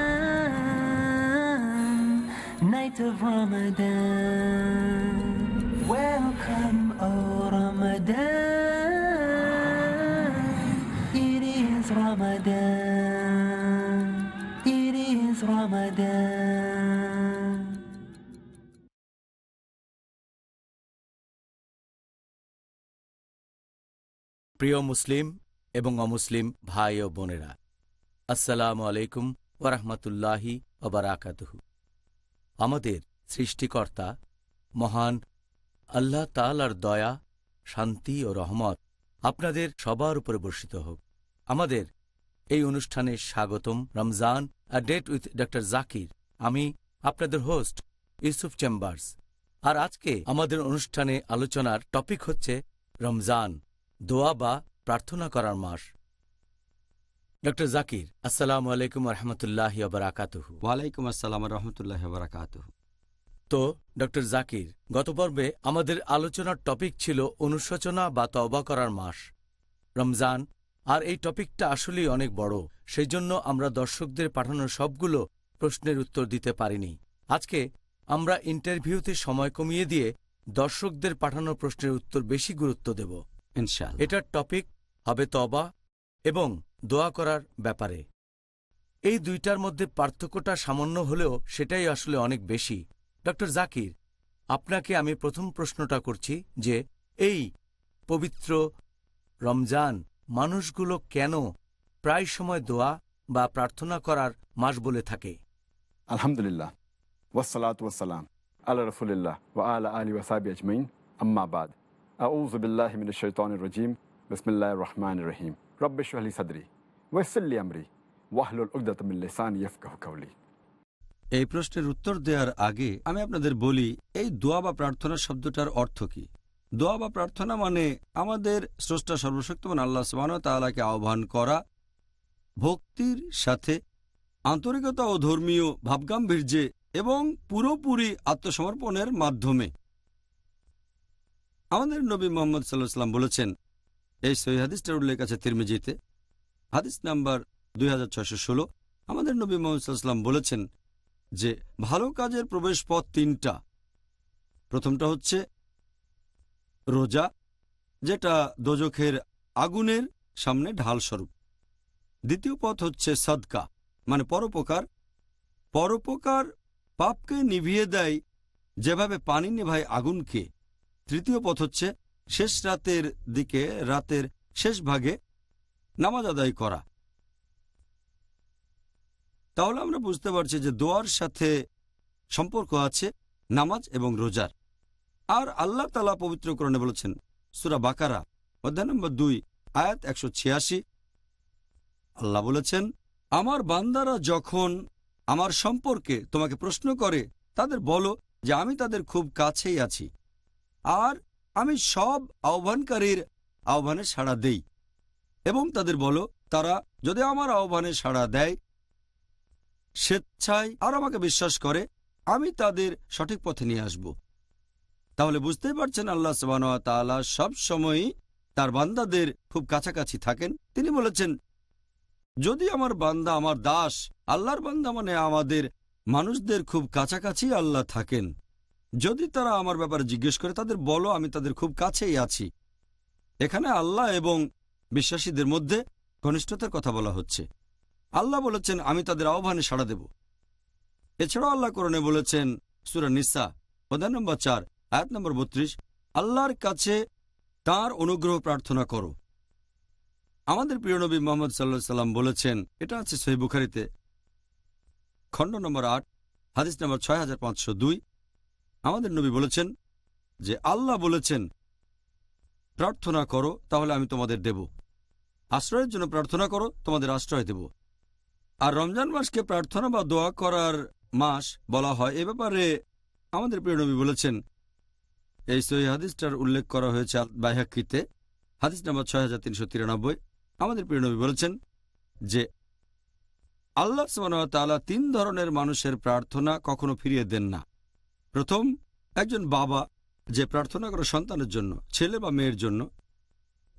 Night of Ramadan. Welcome, O Ramadan. It is Ramadan. It is Ramadan. প্রিয় মুসলিম এবং অমুসলিম ভাই ও বোনেরা আসসালামু আলাইকুম ওরহমতুল্লাহি ওবরাকাতহু আমাদের সৃষ্টিকর্তা, মহান আল্লাহ তালার দয়া, শান্তি ও রহমত আপনাদের সবার উপরে বর্ষিত হোক। আমাদের এই অনুষ্ঠানে স্বাগতম Ramzan a date with doctor Zakir আমি আপনাদের হোস্ট ইউসুফ চেম্বার্স আর আজকে আমাদের অনুষ্ঠানে আলোচনার টপিক হচ্ছে রমজান, দোয়া বা প্রার্থনা করার মাস। ডক্টর জাকির আসসালামু আলাইকুম রহমতুল্লাহ বারাকাতুহু ওয়ালাইকুম আসসালাম রহমতুল্লাহ বারাকাত তো ডক্টর জাকির গত পর্বে আমাদের আলোচনার টপিক ছিল অনুশোচনা বা তওবা করার মাস। রমজান আর এই টপিকটা আসলেই অনেক বড় সেই জন্য আমরা দর্শকদের পাঠানো সবগুলো প্রশ্নের উত্তর দিতে পারিনি। আজকে আমরা ইন্টারভিউতে সময় কমিয়ে দিয়ে দর্শকদের পাঠানো প্রশ্নের উত্তর বেশি গুরুত্ব দেব। এটার টপিক হবে তবা এবং দোয়া করার ব্যাপারে। এই দুইটার মধ্যে পার্থক্যটা সামান্য হলেও সেটাই আসলে অনেক বেশি। ডক্টর জাকির, আপনাকে আমি প্রথম প্রশ্নটা করছি যে, এই পবিত্র রমজান মানুষগুলো কেন প্রায় সময় দোয়া বা প্রার্থনা করার মাস বলে থাকে? আলহামদুলিল্লাহ। ওয়াসালাত ওয়াসালাম আল্লাহ রফুলিল্লাহ ওয়া আলা আলী ওয়াসাবি আজমাইন। আম্মাবাদ আউযু বিল্লাহি মিনাশ শাইতানির রাজিম। বিসমিল্লাহির রহিম। রব্বি ইশরাহ লি সাদরি ওয়াইসির লি আমরি ওয়াহলুল ইয়াফকাহু কাওলি এই প্রশ্নের উত্তর দেওয়ার আগে আমি আপনাদের বলি, এই দোয়া বা প্রার্থনা শব্দটার অর্থ কি? দোয়া বা প্রার্থনা মানে আমাদের স্রষ্টা সর্বশক্তিমান আল্লাহ সুবাহ তাআলাকে আহ্বান করা, ভক্তির সাথে আন্তরিকতা ও ধর্মীয় ভাবগাম্ভীর্যে এবং পুরোপুরি আত্মসমর্পণের মাধ্যমে। আমাদের নবী মোহাম্মদ সাল্লাহ সাল্লাম বলেছেন এই সহি হাদিসটার উল্লেখ আছে তিরমিজিতে। হাদিস নাম্বার দুই হাজার ছয়শো ষোলো। আমাদের নবী মোহাম্মদ সাল্লাম বলেছেন যে, ভালো কাজের প্রবেশ পথ তিনটা। প্রথমটা হচ্ছে রোজা, যেটা দোজখের আগুনের সামনে ঢাল স্বরূপ দ্বিতীয় পথ হচ্ছে সদকা মানে পরোপকার। পরোপকার পাপকে নিভিয়ে দেয়, যেভাবে পানি নেভায় আগুনকে। তৃতীয় পথ হচ্ছে শেষ রাতের দিকে, রাতের শেষ ভাগে নামাজ আদায় করা। তাহলে আমরা বুঝতে পারছি যে দোয়ার সাথে সম্পর্ক আছে নামাজ এবং রোজার। আর আল্লাহ তালা পবিত্রকরণে বলেছেন, সুরা বাকারা, অধ্যায় নম্বর দুই, আয়াত একশো ছিয়াশি। আল্লাহ বলেছেন, আমার বান্দারা যখন আমার সম্পর্কে তোমাকে প্রশ্ন করে, তাদের বলো যে আমি তাদের খুব কাছেই আছি। আর আমি সব আহ্বানকারীর আহ্বানে সাড়া দেই। এবং তাদের বলো, তারা যদি আমার আহ্বানে সাড়া দেয়, স্বেচ্ছায় আর আমাকে বিশ্বাস করে, আমি তাদের সঠিক পথে নিয়ে আসব। তাহলে বুঝতেই পারছেন আল্লাহ তাআলা সব সময়ই তার বান্দাদের খুব কাছাকাছি থাকেন। তিনি বলেছেন, যদি আমার বান্দা আমার দাস, আল্লাহর বান্দা মানে আমাদের মানুষদের খুব কাছাকাছি আল্লাহ থাকেন। যদি তারা আমার ব্যাপারে জিজ্ঞেস করে, তাদের বলো, আমি তাদের খুব কাছেই আছি। এখানে আল্লাহ এবং বিশ্বাসীদের মধ্যে ঘনিষ্ঠতার কথা বলা হচ্ছে। আল্লাহ বলেছেন, আমি তাদের আহ্বানে সাড়া দেব। এছাড়াও আল্লাহ করণে বলেছেন, সুরা নিসা প্রধান নম্বর চার, আয়াত নম্বর বত্রিশ, আল্লাহর কাছে তার অনুগ্রহ প্রার্থনা করো। আমাদের প্রিয় নবী মোহাম্মদ সাল্লা সাল্লাম বলেছেন, এটা আছে সহি বুখারিতে, খণ্ড নম্বর আট, হাদিস নম্বর ছয় হাজার পাঁচশো দুই আমাদের নবী বলেছেন যে, আল্লাহ বলেছেন, প্রার্থনা করো, তাহলে আমি তোমাদের দেব। আশ্রয়ের জন্য প্রার্থনা করো, তোমাদের আশ্রয় দেব। আর রমজান মাসকে প্রার্থনা বা দোয়া করার মাস বলা হয়। এ ব্যাপারে আমাদের প্রিয় নবী বলেছেন, এই সহি হাদিসটার উল্লেখ করা হয়েছে বাইহাকিতে, হাদিস নাম্বার ছয় হাজার তিনশো তিরানব্বই। আমাদের প্রিয় নবী বলেছেন যে, আল্লাহ তাআলা তিন ধরনের মানুষের প্রার্থনা কখনো ফিরিয়ে দেন না। প্রথম, একজন বাবা যে প্রার্থনা করে সন্তানের জন্য, ছেলে বা মেয়ের জন্য।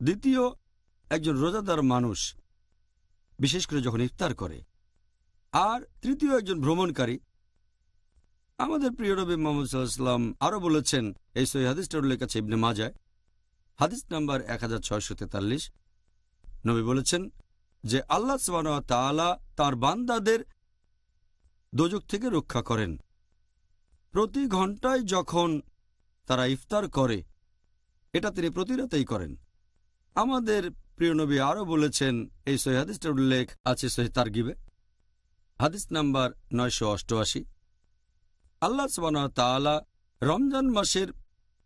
দ্বিতীয়, একজন রোজাদার মানুষ, বিশেষ করে যখন ইফতার করে। আর তৃতীয়, একজন ভ্রমণকারী। আমাদের প্রিয় নবী মোহাম্মদ সাল্লাহাম আরও বলেছেন, এই সহি হাদিসটার উল্লেখ আছে ইবনে মাজায় হাদিস নাম্বার এক হাজার ছয়শো তেতাল্লিশ। নবী বলেছেন যে, আল্লাহ তাআলা তার বান্দাদের দোজক থেকে রক্ষা করেন। প্রতি ঘন্টায় যখন তারা ইফতার করে, এটা তিনি প্রতি রাতেই করেন। আমাদের প্রিয়নবী আরও বলেছেন, এই সহি হাদিসটার উল্লেখ আছে সহি তারগিবে, হাদিস নাম্বার নয়শো অষ্টআশি। আল্লাহ তাআলা রমজান মাসের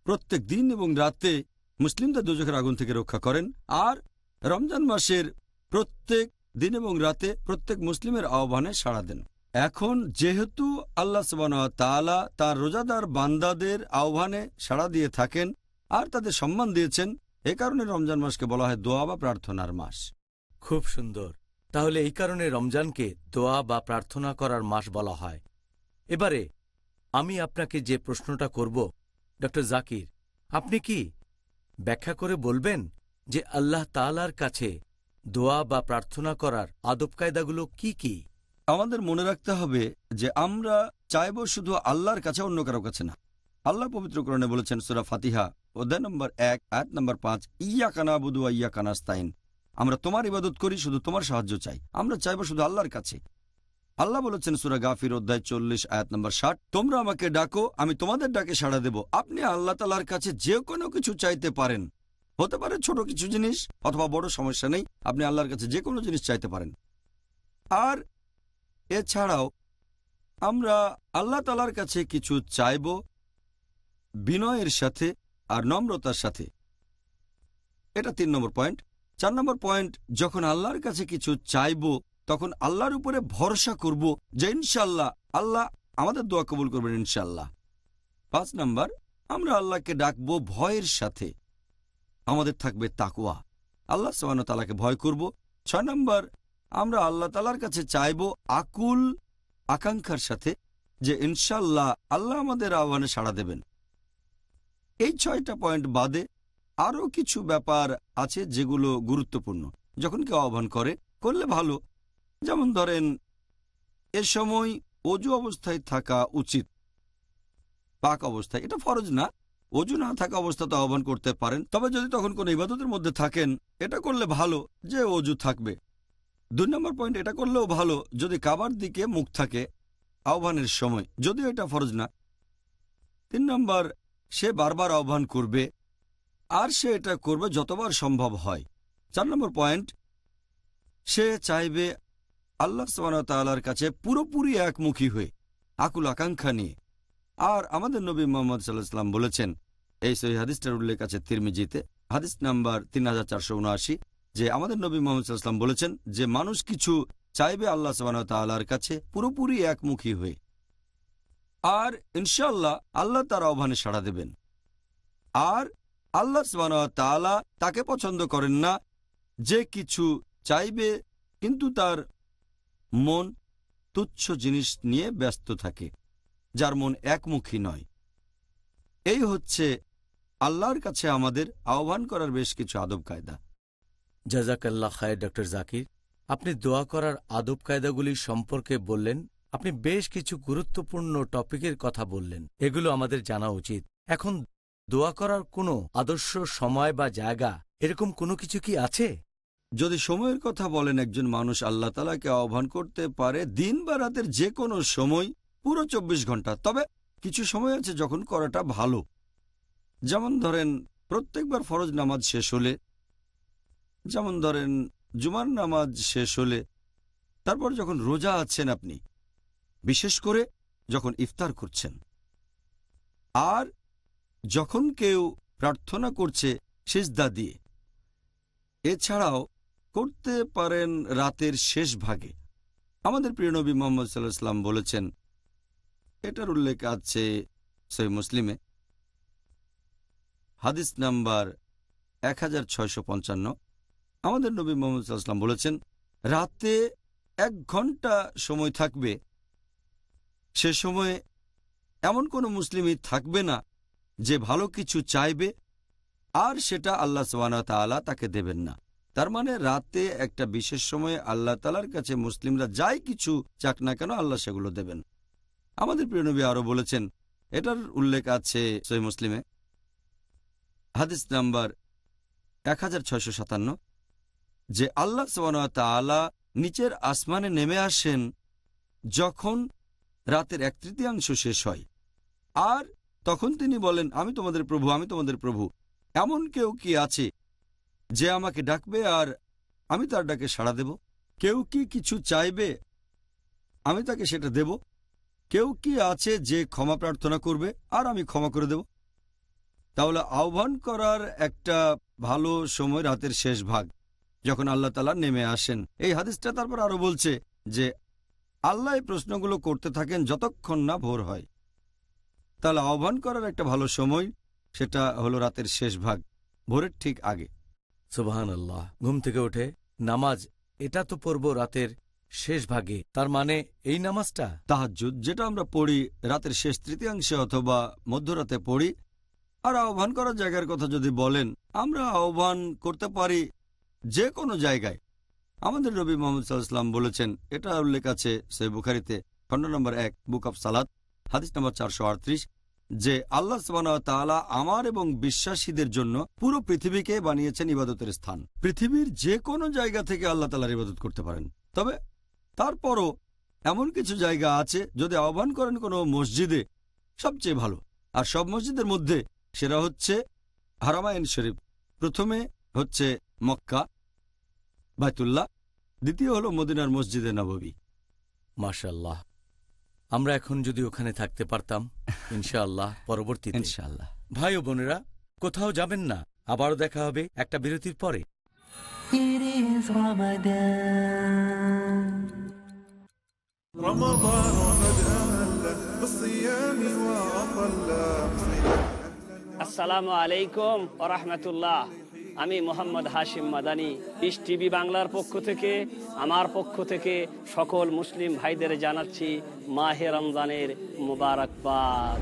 প্রত্যেক দিন এবং রাতে মুসলিমদের দুজখের আগুন থেকে রক্ষা করেন, আর রমজান মাসের প্রত্যেক দিন এবং রাতে প্রত্যেক মুসলিমের আহ্বানে সাড়া দেন। এখন যেহেতু আল্লাহ তাআলা তার রোজাদার বান্দাদের আহ্বানে সাড়া দিয়ে থাকেন আর তাদের সম্মান দিয়েছেন, এ কারণে রমজান মাসকে বলা হয় দোয়া বা প্রার্থনার মাস। খুব সুন্দর। তাহলে এই কারণে রমজানকে দোয়া বা প্রার্থনা করার মাস বলা হয়। এবারে আমি আপনাকে যে প্রশ্নটা করব ড জাকির, আপনি কি ব্যাখ্যা করে বলবেন যে আল্লাহ তাআলার কাছে দোয়া বা প্রার্থনা করার আদব কায়দাগুলো কি কি? আমাদের মনে রাখতে হবে যে আমরা চাইব শুধু আল্লাহর কাছে, অন্য কারও কাছে না। আল্লাহ পবিত্রকরণে বলেছেন, সুরা ফাতিহা, অধ্যায় নম্বর এক, আয়াত নম্বর পাঁচ ইয়া কানা বুধু ইয়া কানাস্তাইন আমরা তোমার ইবাদত করি, শুধু তোমার সাহায্য চাই। আমরা চাইব শুধু আল্লাহর কাছে। আল্লাহ বলেছেন, সুরা গাফির, অধ্যায় চল্লিশ, আয়াত নম্বর ষাট, তোমরা আমাকে ডাকো, আমি তোমাদের ডাকে সাড়া দেব। আপনি আল্লাহ তালার কাছে যে কোনো কিছু চাইতে পারেন। হতে পারে ছোট কিছু জিনিস, অথবা বড় সমস্যা নেই, আপনি আল্লাহর কাছে যে কোনো জিনিস চাইতে পারেন। আর এছাড়াও, আমরা আল্লাহ তালার কাছে কিছু চাইব বিনয়ের সাথে আর নম্রতার সাথে। এটা তিন নম্বর পয়েন্ট। চার নম্বর পয়েন্ট, যখন আল্লাহর কাছে কিছু চাইব, তখন আল্লাহর উপরে ভরসা করব যে ইনশাল্লাহ আল্লাহ আমাদের দোয়া কবুল করবেন ইনশাল্লাহ পাঁচ নম্বর, আমরা আল্লাহকে ডাকবো ভয়ের সাথে। আমাদের থাকবে তাকুয়া আল্লাহ সাবান তালাকে ভয় করব। ছয় নম্বর আমরা আল্লাহ তালার কাছে চাইব আকুল আকাঙ্ক্ষার সাথে যে ইনশাল্লাহ আল্লাহ আমাদের আহ্বানে সাড়া দেবেন। এই ছয়টা পয়েন্ট বাদে আরও কিছু ব্যাপার আছে যেগুলো গুরুত্বপূর্ণ। যখন কেউ আহ্বান করে, করলে ভালো। যেমন ধরেন, এ সময় অজু অবস্থায় থাকা উচিত। পাক অবস্থায়। এটা ফরজ না। অজু না থাকা অবস্থাতে আহ্বান করতে পারেন। তবে যদি তখন কোনো ইবাদতের মধ্যে থাকেন, এটা করলে ভালো যে অজু থাকবে। দুই নম্বর পয়েন্ট এটা করলেও ভালো, যদি কাবার দিকে মুখ থাকে, আহ্বানের সময়, যদিও এটা ফরজ না। তিন নম্বর, সে বারবার আহ্বান করবে, আর সে এটা করবে যতবার সম্ভব হয়। চার নম্বর পয়েন্ট সে চাইবে আল্লাহ তাআলার কাছে পুরোপুরি একমুখী হয়ে, আকুল আকাঙ্ক্ষা নিয়ে। আর আমাদের নবী মোহাম্মদ সাল্লাহাম বলেছেন, এই সহি হাদিসটার উল্লেখ আছে তিরমিজিতে, হাদিস নাম্বার তিন হাজার চারশো উনআশি। যে আমাদের নবী মোহাম্মদ সাল্লাম বলেছেন যে মানুষ কিছু চাইবে আল্লাহ সাবান তাল্লাহর কাছে পুরোপুরি একমুখী হয়ে। আর ইনশাল্লাহ আল্লাহ তার আহ্বানে সাড়া দেবেন। আর আল্লাহ সাবান তাআলা তাকে পছন্দ করেন না, যে কিছু চাইবে কিন্তু তার মন তুচ্ছ জিনিস নিয়ে ব্যস্ত থাকে, যার মন একমুখী নয়। এই হচ্ছে আল্লাহর কাছে আমাদের আহ্বান করার বেশ কিছু আদব কায়দা জাজাকাল্লাহ খায় ড জাকির, আপনি দোয়া করার আদব কায়দাগুলি সম্পর্কে বললেন, আপনি বেশ কিছু গুরুত্বপূর্ণ টপিকের কথা বললেন, এগুলো আমাদের জানা উচিত। এখন দোয়া করার কোনো আদর্শ সময় বা জায়গা, এরকম কোনো কিছু কি আছে? যদি সময়ের কথা বলেন একজন মানুষ, আল্লাহ তালাকে আহ্বান করতে পারে দিন বা রাতের যে কোনো সময়, পুরো চব্বিশ ঘণ্টা। তবে কিছু সময় আছে যখন করাটা ভালো। যেমন ধরেন, প্রত্যেকবার ফরজ নামাজ শেষ হলে যেমন ধরেন, জুমার নামাজ শেষ হলে তারপর যখন রোজা আছেন আপনি, বিশেষ করে যখন ইফতার করছেন, আর যখন কেউ প্রার্থনা করছে সেজদা দিয়ে, এছাড়াও করতে পারেন রাতের শেষ ভাগে। আমাদের প্রিয় নবী মোহাম্মদ সাল্লাহাম বলেছেন, এটার উল্লেখ আছে সই মুসলিমে, হাদিস নাম্বার এক হাজার ছয়শো পঞ্চান্ন। আমাদের নবী মোহাম্মদ বলেছেন, রাতে এক ঘণ্টা সময় থাকবে। সে সময়ে এমন কোনো মুসলিমই থাকবে না যে ভালো কিছু চাইবে, আর সেটা আল্লাহ সবানা তাআলা তাকে দেবেন না। তার মানে রাতে একটা বিশেষ সময়ে আল্লাহ তালার কাছে মুসলিমরা যাই কিছু চাক না কেন আল্লাহ সেগুলো দেবেন। আমাদের প্রিয় নবী আরও বলেছেন, এটার উল্লেখ আছে সই মুসলিমে, হাদিস নাম্বার এক হাজার ছয়শো সাতান্ন। যে আল্লাহ সবানা তাআলা নিচের আসমানে নেমে আসেন যখন রাতের এক তৃতীয়াংশ শেষ হয়। আর তখন তিনি বলেন, আমি তোমাদের প্রভু, আমি তোমাদের প্রভু। এমন কেউ কি আছে যে আমাকে ডাকবে আর আমি তার ডাকে সাড়া দেব? কেউ কি কিছু চাইবে? আমি তাকে সেটা দেব। কেউ কি আছে যে ক্ষমা প্রার্থনা করবে আর আমি ক্ষমা করে দেব? তাহলে আহ্বান করার একটা ভালো সময় রাতের শেষ ভাগ। যখন আল্লাহ তালা নেমে আসেন। এই হাদিসটা তারপর আরও বলছে যে আল্লাহ এই প্রশ্নগুলো করতে থাকেন যতক্ষণ না ভোর হয়। তাহলে আহ্বান করার একটা ভালো সময় সেটা হলো রাতের শেষ ভাগ ভোরের ঠিক আগে। সুবাহান আল্লাহ ঘুম থেকে উঠে নামাজ এটা তো পড়ব রাতের শেষ ভাগে। তার মানে এই নামাজটা? তাহাজ্জুদ যেটা আমরা পড়ি রাতের শেষ তৃতীয়াংশে অথবা মধ্যরাতে পড়ি আর আহ্বান করার জায়গার কথা যদি বলেন আমরা আহ্বান করতে পারি যে কোনো জায়গায়। আমাদের রবি মোহাম্মদ সাল্লাম বলেছেন, এটা উল্লেখ আছে সে বুখারিতে খণ্ড নম্বর এক, বুক অব সালাদ হাদিস নম্বর চারশো আটত্রিশ, যে আল্লাহ তাআলা আমার এবং বিশ্বাসীদের জন্য পুরো পৃথিবীকে বানিয়েছেন ইবাদতের স্থান। পৃথিবীর যে কোনো জায়গা থেকে আল্লাহ তালার ইবাদত করতে পারেন। তবে তারপরও এমন কিছু জায়গা আছে যদি আহ্বান করেন কোনো মসজিদে, সবচেয়ে ভালো। আর সব মসজিদের মধ্যে সেটা হচ্ছে হারামায়ন শরীফ। প্রথমে হচ্ছে মক্কা বাইতুল্লাহ দ্বিতীয় হলো মদিনার মসজিদে নবী মাশাল্লাহ আমরা এখন যদি ওখানে থাকতে পারতাম ইনশাআল্লাহ পরবর্তী ইনশাআল্লাহ। ভাই ও বোনেরা কোথাও যাবেন না আবারও দেখা হবে একটা বিরতির পরে। আসসালামু আলাইকুম ওরহমতুল্লাহ আমি মোহাম্মদ হাশিম মাদানি ইস টিভি বাংলার পক্ষ থেকে, আমার পক্ষ থেকে সকল মুসলিম ভাইদের জানাচ্ছি মাহে রমজানের মুবারকবাদ।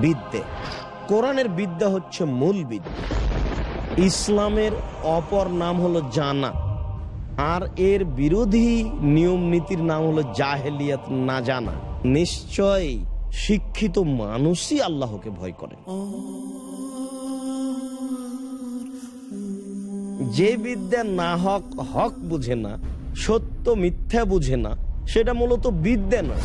বিদ্যে। কোরআনের বিদ্যা হচ্ছে মূল বিদ্যা। ইসলামের অপর নাম হলো জানা আর এর বিরোধী নিয়ম নীতির নাম হলো জাহেলিয়াত না জানা। নিশ্চয় শিক্ষিত মানুষই আল্লাহকে ভয় করে। যে বিদ্যা না হক হক বুঝে না, সত্য মিথ্যা বুঝে না, সেটা মূলত বিদ্যা নয়।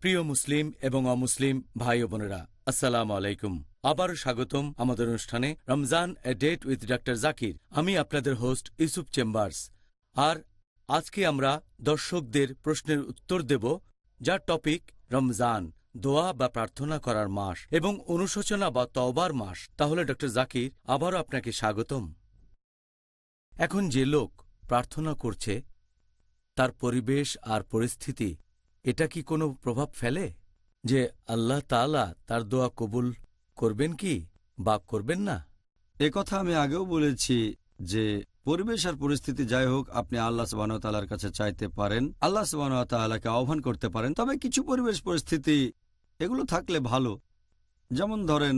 প্রিয় মুসলিম এবং অমুসলিম ভাই বোনেরা, আসসালাম আলাইকুম। আবারও স্বাগতম আমাদের অনুষ্ঠানে Ramzan a date with doctor Zakir. আমি আপনাদের হোস্ট ইউসুফ চেম্বার্স। আর আজকে আমরা দর্শকদের প্রশ্নের উত্তর দেব যার টপিক রমজান, দোয়া বা প্রার্থনা করার মাস এবং অনুশোচনা বা তওবার মাস। তাহলে ডক্টর জাকির, আবারও আপনাকে স্বাগতম। এখন যে লোক প্রার্থনা করছে, তার পরিবেশ আর পরিস্থিতি, এটা কি কোনো প্রভাব ফেলে? যে আল্লাহ তাআলা তার দোয়া কবুল করবেন কি বা করবেন না? এ কথা আমি আগেও বলেছি যে পরিবেশ আর পরিস্থিতি যাই হোক, আপনি আল্লাহ সুবাহতালার কাছে চাইতে পারেন, আল্লাহ সুবাহতালাকে আহ্বান করতে পারেন, তবে কিছু পরিবেশ পরিস্থিতি এগুলো থাকলে ভালো। যেমন ধরেন,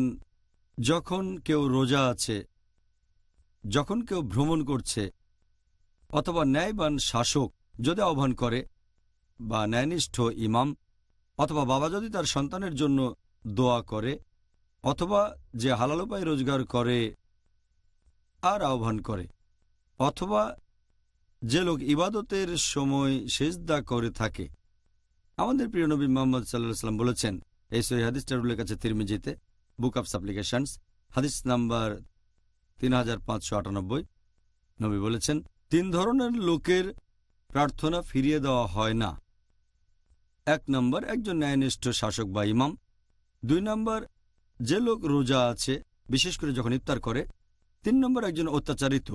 যখন কেউ রোজা আছে, যখন কেউ ভ্রমণ করছে অথবা ন্যায়বান শাসক যদি আহ্বান করে বা ন্যায়নিষ্ঠ ইমাম অথবা বাবা যদি তার সন্তানের জন্য দোয়া করে অথবা যে হালাল উপায় রোজগার করে আর আহ্বান করে, অথবা যে লোক ইবাদতের সময় সেজদা করে থাকে। আমাদের প্রিয় নবী মোহাম্মদ সাল্লাহ সাল্লাম বলেছেন, এই সহি হাদিসটার উল্লেখ আছে তিরমিজিতে, বুক অব সাপ্লিকেশনস, হাদিস নাম্বার তিন হাজার পাঁচশো আটানব্বই। নবী বলেছেন তিন ধরনের লোকের প্রার্থনা ফিরিয়ে দেওয়া হয় না। এক নম্বর, একজন ন্যায়নিষ্ঠ শাসক বা ইমাম। দুই নম্বর, যে লোক রোজা আছে, বিশেষ করে যখন ইফতার করে। তিন নম্বর, একজন অত্যাচারিত।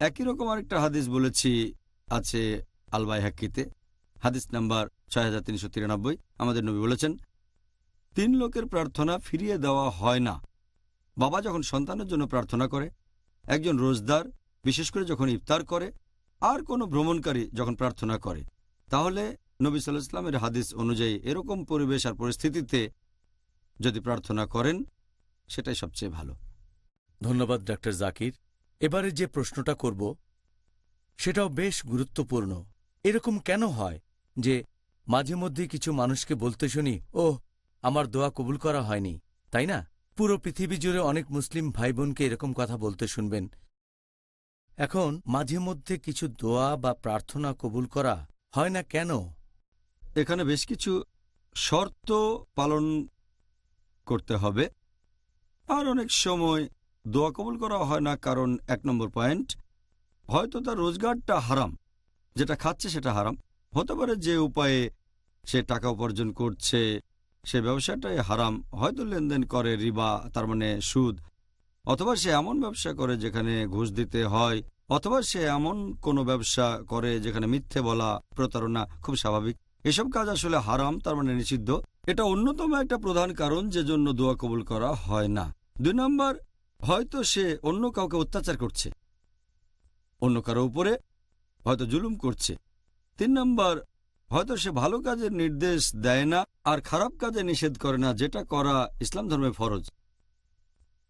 একই রকম আরেকটা হাদিস বলেছি, আছে আলবাই হাক্কিতে হাদিস নাম্বার ছয় হাজার তিনশো তিরানব্বই, আমাদের নবী বলেছেন, তিন লোকের প্রার্থনা ফিরিয়ে দেওয়া হয় না। বাবা যখন সন্তানের জন্য প্রার্থনা করে, একজন রোজদার বিশেষ করে যখন ইফতার করে আর কোনো ভ্রমণকারী যখন প্রার্থনা করে। তাহলে নবী সাল্লাহ ইসলামের হাদিস অনুযায়ী এরকম পরিবেশ আর পরিস্থিতিতে যদি প্রার্থনা করেন, সেটাই সবচেয়ে ভালো। ধন্যবাদ ডক্টর জাকির। এবারে যে প্রশ্নটা করব, সেটাও বেশ গুরুত্বপূর্ণ। এরকম কেন হয় যে মাঝে মধ্যে কিছু মানুষকে বলতে শুনি ও আমার দোয়া কবুল করা হয়নি। তাই না? পুরো পৃথিবী জুড়ে অনেক মুসলিম ভাই বোনকে এরকম কথা বলতে শুনবেন। এখন মাঝে মধ্যে কিছু দোয়া বা প্রার্থনা কবুল করা হয় না কেন? এখানে বেশ কিছু শর্ত পালন করতে হবে। আর অনেক সময় দোয়া কবুল করা হয় না, কারণ এক নম্বর পয়েন্ট, হয়তো তার রোজগারটা হারাম, যেটা খাচ্ছে সেটা হারাম। হতে পারে যে উপায়ে সে টাকা উপার্জন করছে, সে ব্যবসাটাই হারাম, হয়তো লেনদেন করে, রিবা, তার মানে সুদ অথবা সে এমন ব্যবসা করে যেখানে ঘুষ দিতে হয়, অথবা সে এমন কোনো ব্যবসা করে যেখানে মিথ্যে বলা, প্রতারণা খুব স্বাভাবিক। এসব কাজ আসলে হারাম, তার মানে নিষিদ্ধ। এটা অন্যতম একটা প্রধান কারণ যে জন্য দোয়া কবুল করা হয় না। দুই নম্বর, হয়তো সে অন্য কাউকে অত্যাচার করছে। অন্য কারও উপরে হয়তো জুলুম করছে। তিন নম্বর, হয়তো সে ভালো কাজের নির্দেশ দেয় না আর খারাপ কাজে নিষেধ করে না, যেটা করা ইসলাম ধর্মে ফরজ।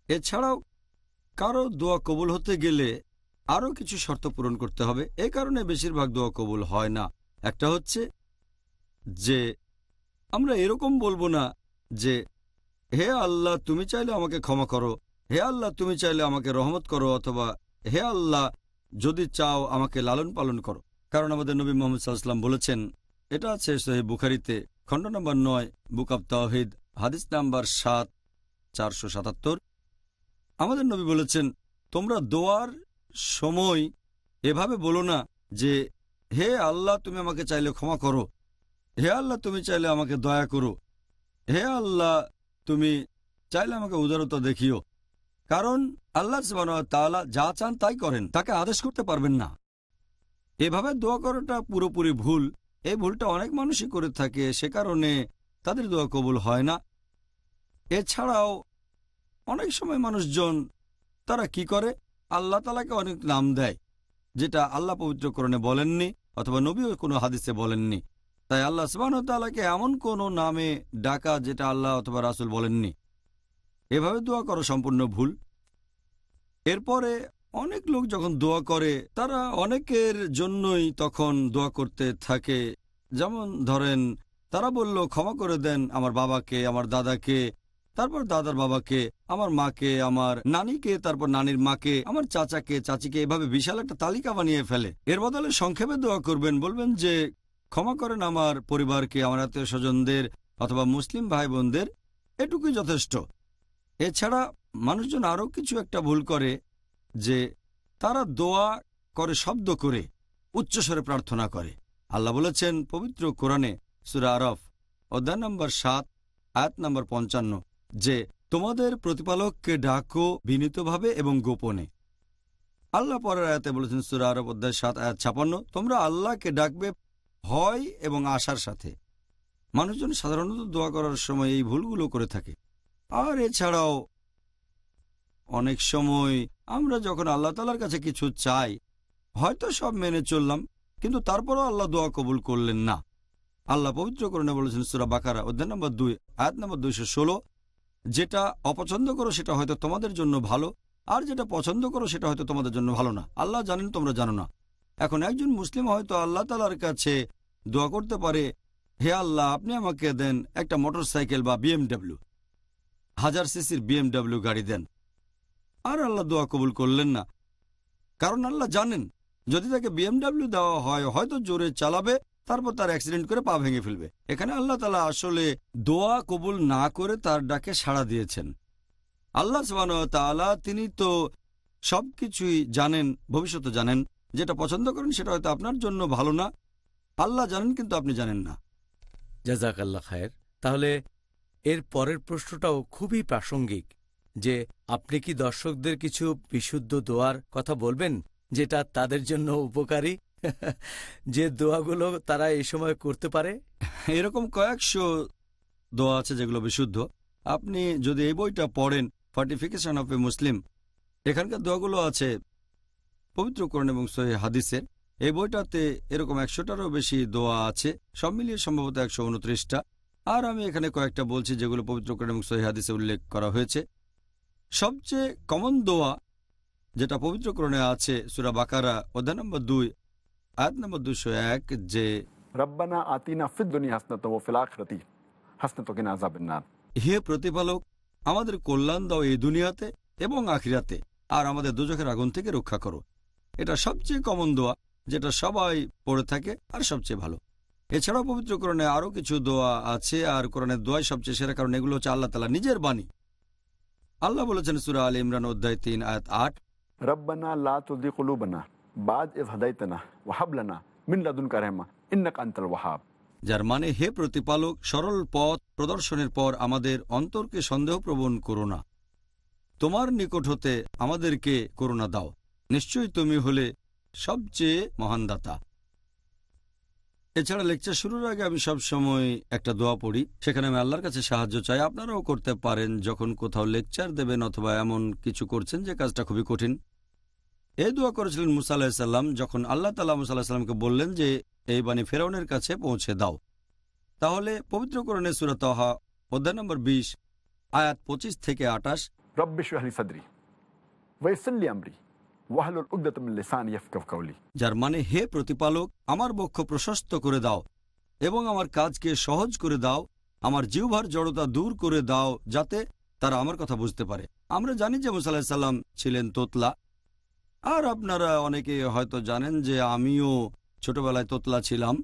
এছাড়াও, কারও দোয়া কবুল হতে গেলে আরও কিছু শর্ত পূরণ করতে হবে। এ কারণে বেশিরভাগ দোয়া কবুল হয় না। একটা হচ্ছে যে, আমরা এরকম বলব না যে, হে আল্লাহ, তুমি চাইলে আমাকে ক্ষমা করো। হে আল্লাহ, তুমি চাইলে আমাকে রহমত করো অথবা হে আল্লাহ, যদি চাও আমাকে লালন পালন করো। কারণ আমাদের নবী মোহাম্মদ সাল্লাম বলেছেন, এটা আছে সহি বুখারিতে, খণ্ড নম্বর নয়, বুক অব তাহিদ হাদিস নাম্বার সাত, চারশো সাতাত্তর। আমাদের নবী বলেছেন, তোমরা দোয়ার সময় এভাবে বলো না যে, হে আল্লাহ, তুমি আমাকে চাইলে ক্ষমা করো। হে আল্লাহ, তুমি চাইলে আমাকে দয়া করো। হে আল্লাহ, তুমি চাইলে আমাকে উদারতা দেখিও। কারণ আল্লাহ তাআলা যা চান তাই করেন, তাকে আদেশ করতে পারবেন না। এভাবে দোয়া করাটা পুরোপুরি ভুল। এই ভুলটা অনেক মানুষই করে থাকে, সে কারণে তাদের দোয়া কবুল হয় না। এছাড়াও অনেক সময় মানুষজন, তারা কি করে? আল্লাহ তালাকে অনেক নাম দেয়, যেটা আল্লাহ পবিত্রকরণে বলেননি অথবা নবীও কোনো হাদিসে বলেননি। তাই আল্লাহ সুবাহতাল্লাহকে এমন কোনো নামে ডাকা যেটা আল্লাহ অথবা রাসুল বলেননি। এভাবে দোয়া করা সম্পূর্ণ ভুল। এরপরে অনেক লোক যখন দোয়া করে, তারা অনেকের জন্যই তখন দোয়া করতে থাকে। যেমন ধরেন, তারা বলল, ক্ষমা করে দেন আমার বাবাকে, আমার দাদাকে তারপর দাদার বাবাকে, আমার মাকে, আমার নানিকে, তারপর নানির মাকে, আমার চাচাকে, চাচিকে এভাবে বিশাল একটা তালিকা বানিয়ে ফেলে। এর বদলে সংক্ষেপে দোয়া করবেন, বলবেন যে, ক্ষমা করেন আমার পরিবারকে, আমার আত্মীয় স্বজনদের অথবা মুসলিম ভাই বোনদের এটুকুই যথেষ্ট। এছাড়া মানুষজন আরও কিছু একটা ভুল করে, যে তারা দোয়া করে শব্দ করে, উচ্চস্বরে প্রার্থনা করে। আল্লাহ বলেছেন, পবিত্র কোরআনে সুরা আরফ, অধ্যায় নম্বর সাত, আয়াত নম্বর পঞ্চান্ন যে তোমাদের প্রতিপালককে ডাকো বিনীতভাবে এবং গোপনে। আল্লাহ পরের আয়াতে বলেছেন, সুরা আরব অধ্যায় সাত, আয়াত ছাপান্ন, তোমরা আল্লাহকে ডাকবে ভয় এবং আশার সাথে। মানুষজন সাধারণত দোয়া করার সময় এই ভুলগুলো করে থাকে। আর এছাড়াও অনেক সময় আমরা যখন আল্লাহ তালার কাছে কিছু চাই, হয়তো সব মেনে চললাম, কিন্তু তারপরও আল্লাহ দোয়া কবুল করলেন না। আল্লাহ পবিত্রকরণে বলেছেন, সুরা বাকারা অধ্যায় নম্বর দুই, আয়াত নম্বর দুইশো ষোলো যেটা অপছন্দ করো সেটা হয়তো তোমাদের জন্য ভালো, আর যেটা পছন্দ করো সেটা হয়তো তোমাদের জন্য ভালো না। আল্লাহ জানেন, তোমরা জানো না। এখন একজন মুসলিম হয়তো আল্লাহ তালার কাছে দোয়া করতে পারে, হে আল্লাহ, আপনি আমাকে দেন একটা মোটর সাইকেল বা বিএমডাব্লিউ, হাজার সিসির বিএমডাব্লিউ গাড়ি দেন। আর আল্লাহ দোয়া কবুল করলেন না। কারণ আল্লাহ জানেন, যদি তাকে বিএমডাব্লিউ দেওয়া হয়, হয়তো জোরে চালাবে তারপর তার অ্যাক্সিডেন্ট করে পা ভেঙে ফেলবে। এখানে আল্লাহ তালা আসলে দোয়া কবুল না করে তার ডাকে সাড়া দিয়েছেন। আল্লাহ তাআলা তিনি তো সবকিছুই জানেন, ভবিষ্যতে জানেন। যেটা পছন্দ করেন সেটা হয়তো আপনার জন্য ভালো না। আল্লাহ জানেন কিন্তু আপনি জানেন না। জাজাক আল্লাহ খায়ের। তাহলে এর পরের প্রশ্নটাও খুবই প্রাসঙ্গিক, যে আপনি কি দর্শকদের কিছু বিশুদ্ধ দোয়ার কথা বলবেন, যেটা তাদের জন্য উপকারী? যে দোয়াগুলো তারা এই সময় করতে পারে? এরকম কয়েকশো দোয়া আছে যেগুলো বিশুদ্ধ। আপনি যদি এই বইটা পড়েন ফার্টিফিকেশন অফ এ মুসলিম এখানকার দোয়াগুলো আছে পবিত্রকরণ এবং সহি হাদিসের। এই বইটাতে এরকম একশোটারও বেশি দোয়া আছে, সব মিলিয়ে সম্ভবত একশো উনত্রিশটা। আর আমি এখানে কয়েকটা বলছি যেগুলো পবিত্রকরণ এবং সহি হাদিসে উল্লেখ করা হয়েছে। সবচেয়ে কমন দোয়া যেটা পবিত্রকরণে আছে, সুরা বাকারা অধ্যায় নম্বর দুই আয়াত নম্বর দুশো এক যে রব্বানা আতিনা ফিদ দুনিয়া হাসনাত ও ফিল আখিরাতি। হাসনাত কিনা হে প্রতিপালক আমাদের কল্যাণ দাও এই দুনিয়াতে এবং আখিরাতে আর আমাদের আগুন থেকে রক্ষা করো। এটা সবচেয়ে কমন দোয়া যেটা সবাই পড়ে থাকে আর সবচেয়ে ভালো। এছাড়াও পবিত্র আরও কিছু দোয়া আছে আর কোরআনের দোয়াই সবচেয়ে সেরা কারণ এগুলো হচ্ছে আল্লাহ তালা নিজের বাণী। আল্লাহ বলেছেন সুরা আল ইমরান অধ্যায় তিন আয়াত আট। রব্বানা লা তুযি কুলুবানা। বাদ ইয হাদাইতানা ওয়া হাব লানা মিন লাদুনকা রাহমা ইন্নাকা আনতাল ওয়াহাব যার মানে হে প্রতিপালক, সরল পথ প্রদর্শনের পর আমাদের অন্তরকে সন্দেহপ্রবণ করো না। তোমার নিকট হতে আমাদেরকে করোনা দাও। নিশ্চয়ই তুমি হলে সবচেয়ে মহান দাতা। এছাড়া লেকচার শুরুর আগে আমি সব সময় একটা দোয়া পড়ি। সেখানে আমি আল্লাহর কাছে সাহায্য চাই। আপনারাও করতে পারেন যখন কোথাও লেকচার দেবেন অথবা এমন কিছু করছেন যে কাজটা খুবই কঠিন। এই দোয়া করেছিলেন মুসা আলাহিসাল্লাম যখন আল্লাহ তালা মুসা আলাহিসাল্লামকে বললেন যে এই বাণী ফেরাউনের কাছে পৌঁছে দাও। তাহলে পবিত্রকরণে সুরতহা অধ্যায় নম্বর বিশ আয়াত পঁচিশ থেকে আটাশ সাদরি আমরি যার মানে হে প্রতিপালক আমার বক্ষ প্রশস্ত করে দাও এবং আমার কাজকে সহজ করে দাও আমার জিহ্বার জড়তা দূর করে দাও যাতে তারা আমার কথা বুঝতে পারে। আমরা জানি যে মুসা আলাহিসাল্লাম ছিলেন তোতলা। আর আপনারা অনেকে হয়তো জানেন যে আমিও ছোটবেলায় তোতলা ছিলাম।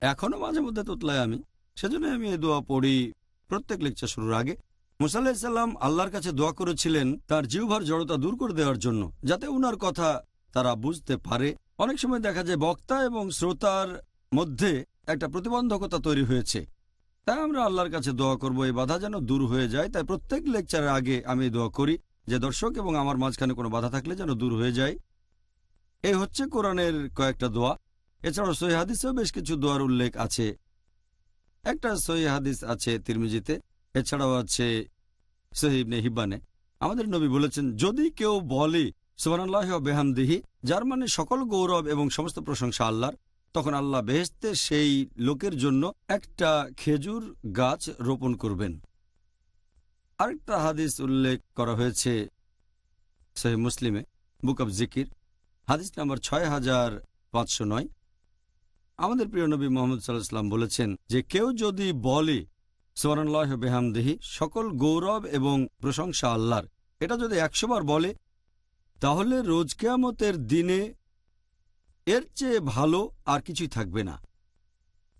এখনও মাঝে মধ্যে তোতলায় আমি। সেজন্য আমি এই দোয়া পড়ি প্রত্যেক লেকচার শুরুর আগে। মুসা আলাহিসাল্লাম আল্লাহর কাছে দোয়া করেছিলেন তার জিহ্বার জড়তা দূর করে দেওয়ার জন্য, যাতে উনার কথা তারা বুঝতে পারে। অনেক সময় দেখা যায় বক্তা এবং শ্রোতার মধ্যে একটা প্রতিবন্ধকতা তৈরি হয়েছে। তাই আমরা আল্লাহর কাছে দোয়া করব, এই বাধা যেন দূর হয়ে যায়। তাই প্রত্যেক লেকচারের আগে আমি দোয়া করি। যে দর্শক এবং আমার মাঝখানে কোনো বাধা থাকলে যেন দূর হয়ে যায়। এই হচ্ছে কোরআনের কয়েকটা দোয়া। এছাড়াও সহি হাদিসেও বেশ কিছু দোয়ার উল্লেখ আছে। একটা সহি হাদিস আছে তিরমিজিতে, এছাড়াও আছে সহিবনে হিব্বানে। আমাদের নবী বলেছেন, যদি কেউ বলে, সুবহানাল্লাহ ওয়া বিহামদিহি, যার মানে সকল গৌরব এবং সমস্ত প্রশংসা আল্লাহর, তখন আল্লাহ বেহেস্তে সেই লোকের জন্য একটা খেজুর গাছ রোপণ করবেন। আরেকটা হাদিস উল্লেখ করা হয়েছে সহি মুসলিমে, বুক অব জিকির। হাদিস নাম্বার ছয় হাজার পাঁচশো নয়। আমাদের প্রিয় নবী মোহাম্মদ সাল্লাহাম বলেছেন যে, কেউ যদি বলে সোয়ারাল্লাহ বেহামদেহি, সকল গৌরব এবং প্রশংসা আল্লাহর, এটা যদি একশোবার বলে, তাহলে রোজ কেয়ামতের দিনে এর চেয়ে ভালো আর কিছুই থাকবে না।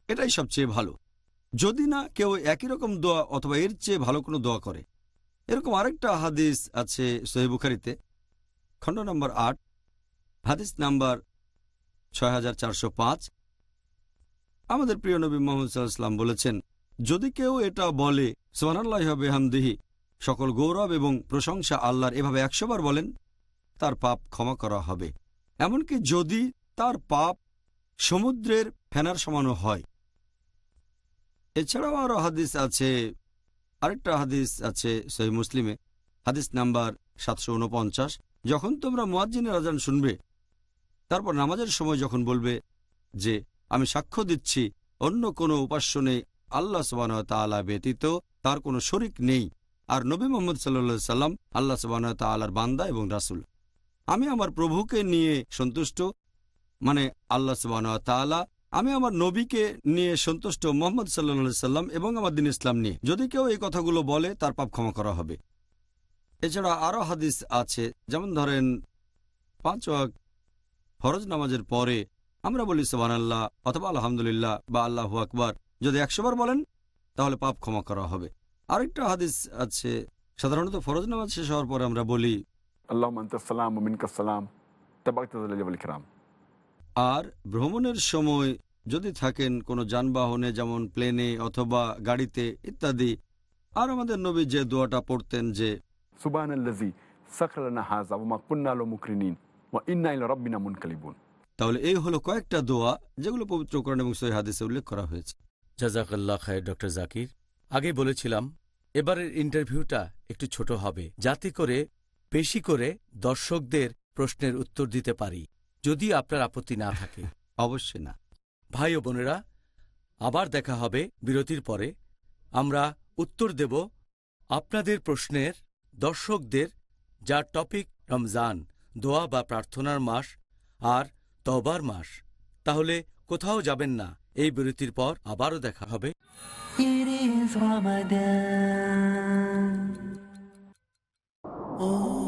এটাই সবচেয়ে ভালো। যদি না কেউ একই রকম দোয়া অথবা এর চেয়ে ভালো কোনো দোয়া করে। এরকম আরেকটা হাদিস আছে সহি বুখারিতে, খণ্ড নম্বর আট, হাদিস নাম্বার ছয় হাজার চারশো পাঁচ। আমাদের প্রিয় নবী মোহাম্মদ সাল্লাম বলেছেন, যদি কেউ এটা বলে সোহানাল্লাহ হামদিহি সকল গৌরব এবং প্রশংসা আল্লাহর এভাবে একশোবার বলেন, তার পাপ ক্ষমা করা হবে। এমনকি যদি তার পাপ সমুদ্রের ফেনার সমানও হয় এছাড়াও আরও হাদিস আছে, আরেকটা হাদিস আছে সহি মুসলিমে, হাদিস নাম্বার সাতশো উনপঞ্চাশ। যখন তোমরা মুয়াজ্জিনের আজান শুনবে, তারপর নামাজের সময় যখন বলবে যে, আমি সাক্ষ্য দিচ্ছি, অন্য কোনো উপাস্য নেই, আল্লাহ সবান তালা ব্যতীত তার কোনো শরিক নেই। আর নবী মোহাম্মদ সাল্লা সাল্লাম আল্লাহ সবান তালার বান্দা এবং রাসুল। আমি আমার প্রভুকে নিয়ে সন্তুষ্ট মানে আল্লাহ সবান তালা আমি আমার নবীকে নিয়ে সন্তুষ্ট মোহাম্মদ সাল্লা সাল্লাম এবং আমার দিন ইসলাম নিয়ে। যদি কেউ এই কথাগুলো বলে, তার পাপ ক্ষমা করা হবে। এছাড়া আরও হাদিস আছে, যেমন ধরেন, পাঁচ ওয়াক ফরজ নামাজের পরে আমরা বলি সোহান আল্লাহ অথবা আলহামদুলিল্লাহ বা আল্লাহ আকবার। যদি একশোবার বলেন, তাহলে পাপ ক্ষমা করা হবে। আরেকটা হাদিস আছে, সাধারণত ফরজ নামাজ শেষ হওয়ার পরে আমরা বলি আল্লাহ সালাম আর ভ্রমণের সময় যদি থাকেন কোনো যানবাহনে যেমন প্লেনে অথবা গাড়িতে ইত্যাদি আর আমাদের নবী যে দোয়াটা পড়তেন যে তাহলে এই হলো কয়েকটা দোয়া যেগুলো পবিত্র পবিত্রকরণ এবং সহি হাদিসে উল্লেখ করা হয়েছে। জাজাকাল্লাহ খায় ডক্টর জাকির আগে বলেছিলাম এবারের ইন্টারভিউটা একটু ছোট হবে যাতে করে বেশি করে দর্শকদের প্রশ্নের উত্তর দিতে পারি। যদি আপনার আপত্তি না থাকে। অবশ্যই না। ভাই ও বোনেরা আবার দেখা হবে বিরতির পরে। আমরা উত্তর দেব আপনাদের প্রশ্নের দর্শকদের যার টপিক রমজান দোয়া বা প্রার্থনার মাস আর তবার মাস। তাহলে কোথাও যাবেন না এই বিরতির পর আবারও দেখা হবে। It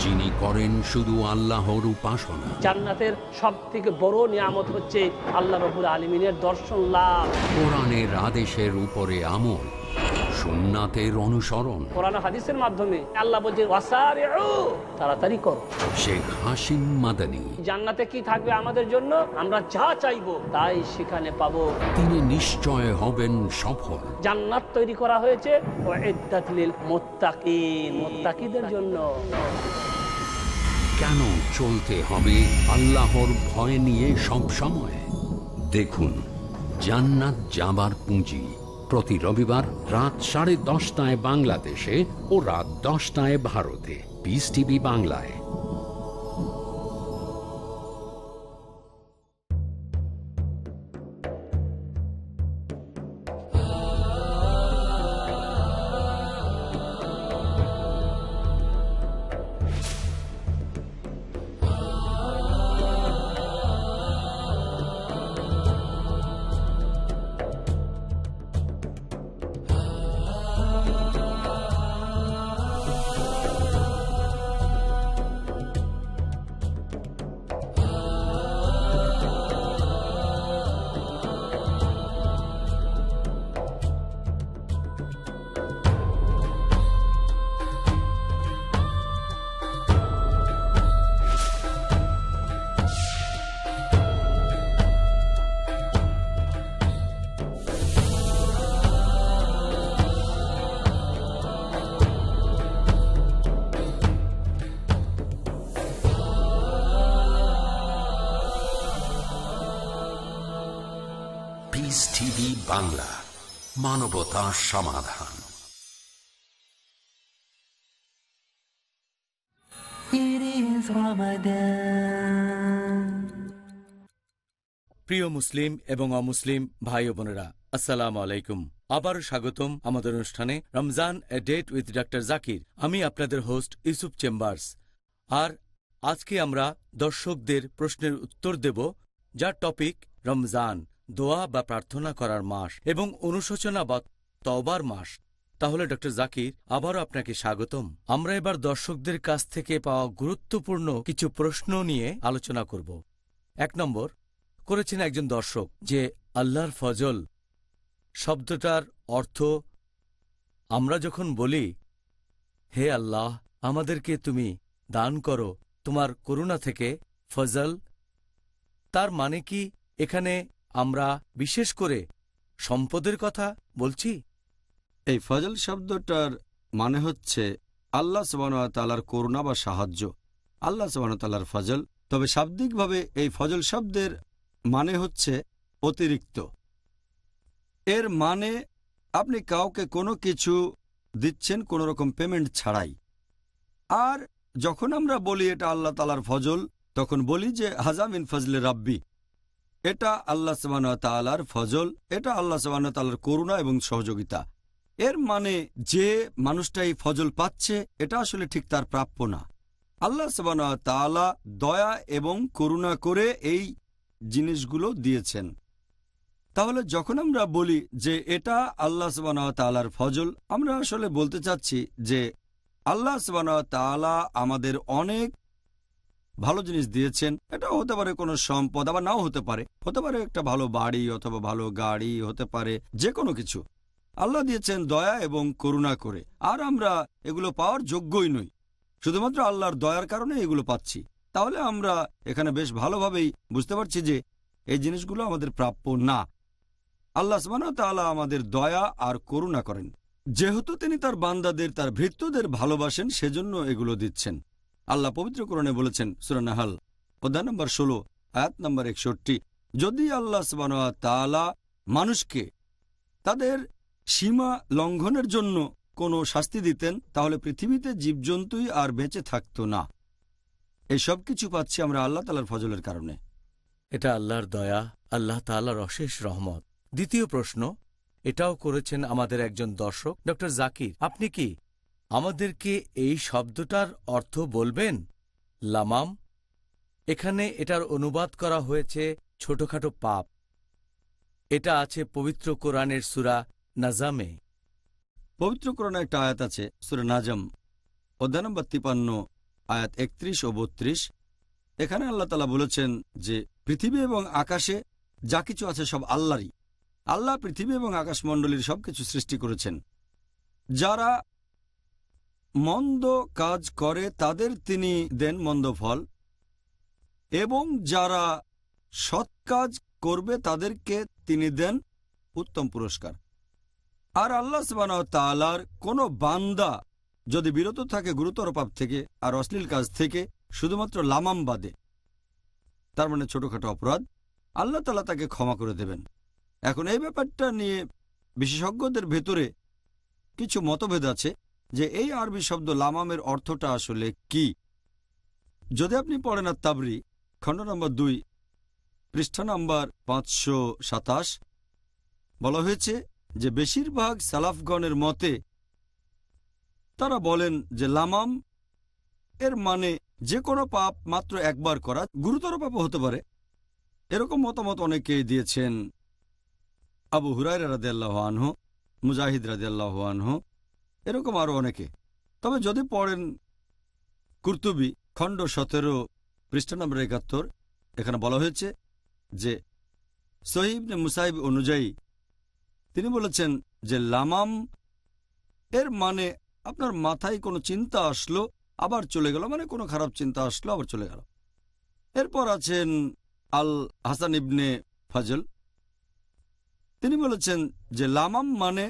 যিনি করেন শুধু আল্লাহর উপাসনা। জান্নাতের সব থেকে বড় নিয়ামত হচ্ছে আল্লাহ রবুল আলমিনের দর্শন লাভ। কোরআনের আদেশের উপরে আমল সুন্নাতের অনুসরণ। কোরআন হাদিসের মাধ্যমে আল্লাহ বলছে তাড়াতাড়ি করো। শেখ হাসিম মাদানী। জান্নাতে কি থাকবে আমাদের জন্য? আমরা যা চাইব তাই সেখানে পাবো। তিনি নিশ্চয় হবেন সফল। জান্নাত তৈরি করা হয়েছে মুত্তাকিন। জন্য। কেন চলতে হবে আল্লাহর ভয় নিয়ে সব সময়? দেখুন, জান্নাত যাবার পুঁজি প্রতি রবিবার রাত সাড়ে দশটায় বাংলাদেশে ও রাত দশটায় ভারতে। পিস টিভি বাংলায়। পিস টিভি বাংলা মানবতা সমাধান It is Ramadan. প্রিয় মুসলিম এবং অমুসলিম ভাই ও বোনেরা আসসালাম আলাইকুম। আবারও স্বাগতম আমাদের অনুষ্ঠানে Ramzan a date with doctor Zakir. আমি আপনাদের হোস্ট ইউসুফ চেম্বার্স। আর আজকে আমরা দর্শকদের প্রশ্নের উত্তর দেব যার টপিক রমজান। দোয়া বা প্রার্থনা করার মাস এবং অনুশোচনা বা তওবার মাস। তাহলে ডক্টর জাকির, আবারও আপনাকে স্বাগতম। আমরা এবার দর্শকদের কাছ থেকে পাওয়া গুরুত্বপূর্ণ কিছু প্রশ্ন নিয়ে আলোচনা করব। এক নম্বর, করেছেন একজন দর্শক যে আল্লাহর ফজল শব্দটার অর্থ, আমরা যখন বলি, হে আল্লাহ, আমাদেরকে তুমি দান করো, তোমার করুণা থেকে ফজল, তার মানে কি এখানে আমরা বিশেষ করে সম্পদের কথা বলছি? এই ফজল শব্দটার মানে হচ্ছে আল্লাহ তালার করুণা বা সাহায্য। আল্লাহ তালার ফজল। তবে শাব্দিকভাবে এই ফজল শব্দের মানে হচ্ছে অতিরিক্ত। এর মানে আপনি কাউকে কোনো কিছু দিচ্ছেন কোনো রকম পেমেন্ট ছাড়াই। আর যখন আমরা বলি এটা আল্লাহ তালার ফজল, তখন বলি যে হাজামিন ফজলে রাব্বি। এটা আল্লাহ সবান তালার ফজল, এটা আল্লাহ সবান তালার করুণা এবং সহযোগিতা। এর মানে যে মানুষটা এই ফজল পাচ্ছে, এটা আসলে ঠিক তার প্রাপ্য না। আল্লাহ সবান তালা দয়া এবং করুণা করে এই জিনিসগুলো দিয়েছেন। তাহলে যখন আমরা বলি যে এটা আল্লাহ সবান তালার ফজল, আমরা আসলে বলতে চাচ্ছি যে আল্লাহ সবান তালা আমাদের অনেক ভালো জিনিস দিয়েছেন, এটাও হতে পারে কোনো সম্পদ, আবার নাও হতে পারে। হতে পারে একটা ভালো বাড়ি অথবা ভালো গাড়ি, হতে পারে যে কোনো কিছু। আল্লাহ দিয়েছেন দয়া এবং করুণা করে। আর আমরা এগুলো পাওয়ার যোগ্যই নই। শুধুমাত্র আল্লাহর দয়ার কারণে এগুলো পাচ্ছি। তাহলে আমরা এখানে বেশ ভালোভাবেই বুঝতে পারছি যে এই জিনিসগুলো আমাদের প্রাপ্য না। আল্লাহ তাআলা আমাদের দয়া আর করুণা করেন। যেহেতু তিনি তার বান্দাদের, তার ভৃত্যদের ভালোবাসেন, সেজন্য এগুলো দিচ্ছেন। আল্লাহ পবিত্র করণে বলেছেন সুরানাহাল অধ্যায় নম্বর ষোলো, আয়াত নম্বর একষট্টি, যদি আল্লাহ সবান তাআলা মানুষকে তাদের সীমা লঙ্ঘনের জন্য কোনো শাস্তি দিতেন, তাহলে পৃথিবীতে জীবজন্তুই আর বেঁচে থাকত না। এই সব কিছু পাচ্ছি আমরা আল্লাহ তালার ফজলের কারণে। এটা আল্লাহর দয়া, আল্লাহ তাল্লাহর অশেষ রহমত। দ্বিতীয় প্রশ্ন, এটাও করেছেন আমাদের একজন দর্শক ড জাকির। আপনি কি আমাদেরকে এই শব্দটার অর্থ বলবেন, লামাম। এখানে এটার অনুবাদ করা হয়েছে ছোটখাটো পাপ। এটা আছে পবিত্র কোরআনের সুরা নাজামে। পবিত্র কোরআনে একটা আয়াত আছে, সুরে নাজাম, অধ্যায় নম্বর তিপান্ন, আয়াত একত্রিশ ও বত্রিশ। এখানে আল্লাহ তালা বলেছেন যে, পৃথিবী এবং আকাশে যা কিছু আছে সব আল্লাহরই। আল্লাহ পৃথিবী এবং আকাশমণ্ডলীর সবকিছু সৃষ্টি করেছেন। যারা মন্দ কাজ করে তাদের তিনি দেন মন্দ ফল, এবং যারা সৎ কাজ করবে তাদেরকে তিনি দেন উত্তম পুরস্কার। আর আল্লাহ তালার কোনো বান্দা যদি বিরত থাকে গুরুতর পাপ থেকে আর অশ্লীল কাজ থেকে, শুধুমাত্র লামাম বাদে, তার মানে ছোটখাটো অপরাধ, আল্লাহ তালা তাকে ক্ষমা করে দেবেন। এখন এই ব্যাপারটা নিয়ে বিশেষজ্ঞদের ভেতরে কিছু মতভেদ আছে। যে এই আরবি শব্দ লামামের অর্থটা আসলে কি? যদি আপনি পড়েন আর তাবরি খণ্ড নম্বর দুই, পৃষ্ঠা নম্বর পাঁচশো সাতাশ, বলা হয়েছে যে বেশিরভাগ সালাফগণের মতে তারা বলেন যে লামাম এর মানে যে কোনো পাপ মাত্র একবার করা গুরুতর পাপও হতে পারে। এরকম মতামত অনেকেই দিয়েছেন। আবু হুরাই রাদিয়াল্লাহ আনহ, মুজাহিদ রাদিয়াল্লাহ আনহ এরকম আরও অনেকে। তবে যদি পড়েন কুর্তুবি, খণ্ড সতেরো, পৃষ্ঠা নম্বর একাত্তর, এখানে বলা হয়েছে যে সহিবনে মুসাহিব অনুযায়ী তিনি বলেছেন যে লামাম, এর মানে আপনার মাথায় কোনো চিন্তা আসলো, আবার চলে গেল মানে কোনো খারাপ চিন্তা আসলো, আবার চলে গেল। এরপর আছেন আল হাসান ইবনে ফাজল। তিনি বলেছেন যে লামাম মানে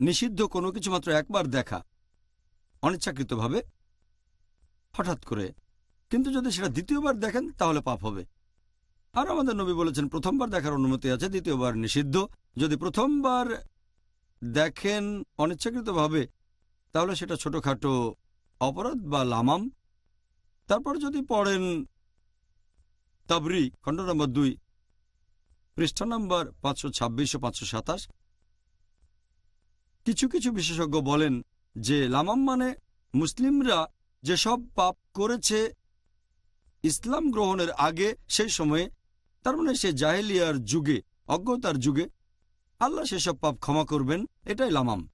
নিষিদ্ধ কোনো কিছু মাত্র একবার দেখা, অনিচ্ছাকৃতভাবে, হঠাৎ করে। কিন্তু যদি সেটা দ্বিতীয়বার দেখেন, তাহলে পাপ হবে। আর আমাদের নবী বলেছেন, প্রথমবার দেখার অনুমতি আছে, দ্বিতীয়বার নিষিদ্ধ। যদি প্রথমবার দেখেন অনিচ্ছাকৃতভাবে, তাহলে সেটা ছোটখাটো অপরাধ বা লামাম। তারপর যদি পড়েন তাবরি, খণ্ড নম্বর দুই, পৃষ্ঠা নম্বর পাঁচশো ছাব্বিশ ও পাঁচশো সাতাশ কিছু কিছু বিশেষজ্ঞ বলেন যে লামাম মানে মুসলিমরা যেসব পাপ করেছে ইসলাম গ্রহণের আগে সেই সময়ে, তার মানে সে জাহেলিয়ার যুগে, অজ্ঞতার যুগে, আল্লাহ সেসব পাপ ক্ষমা করবেন, এটাই লামাম।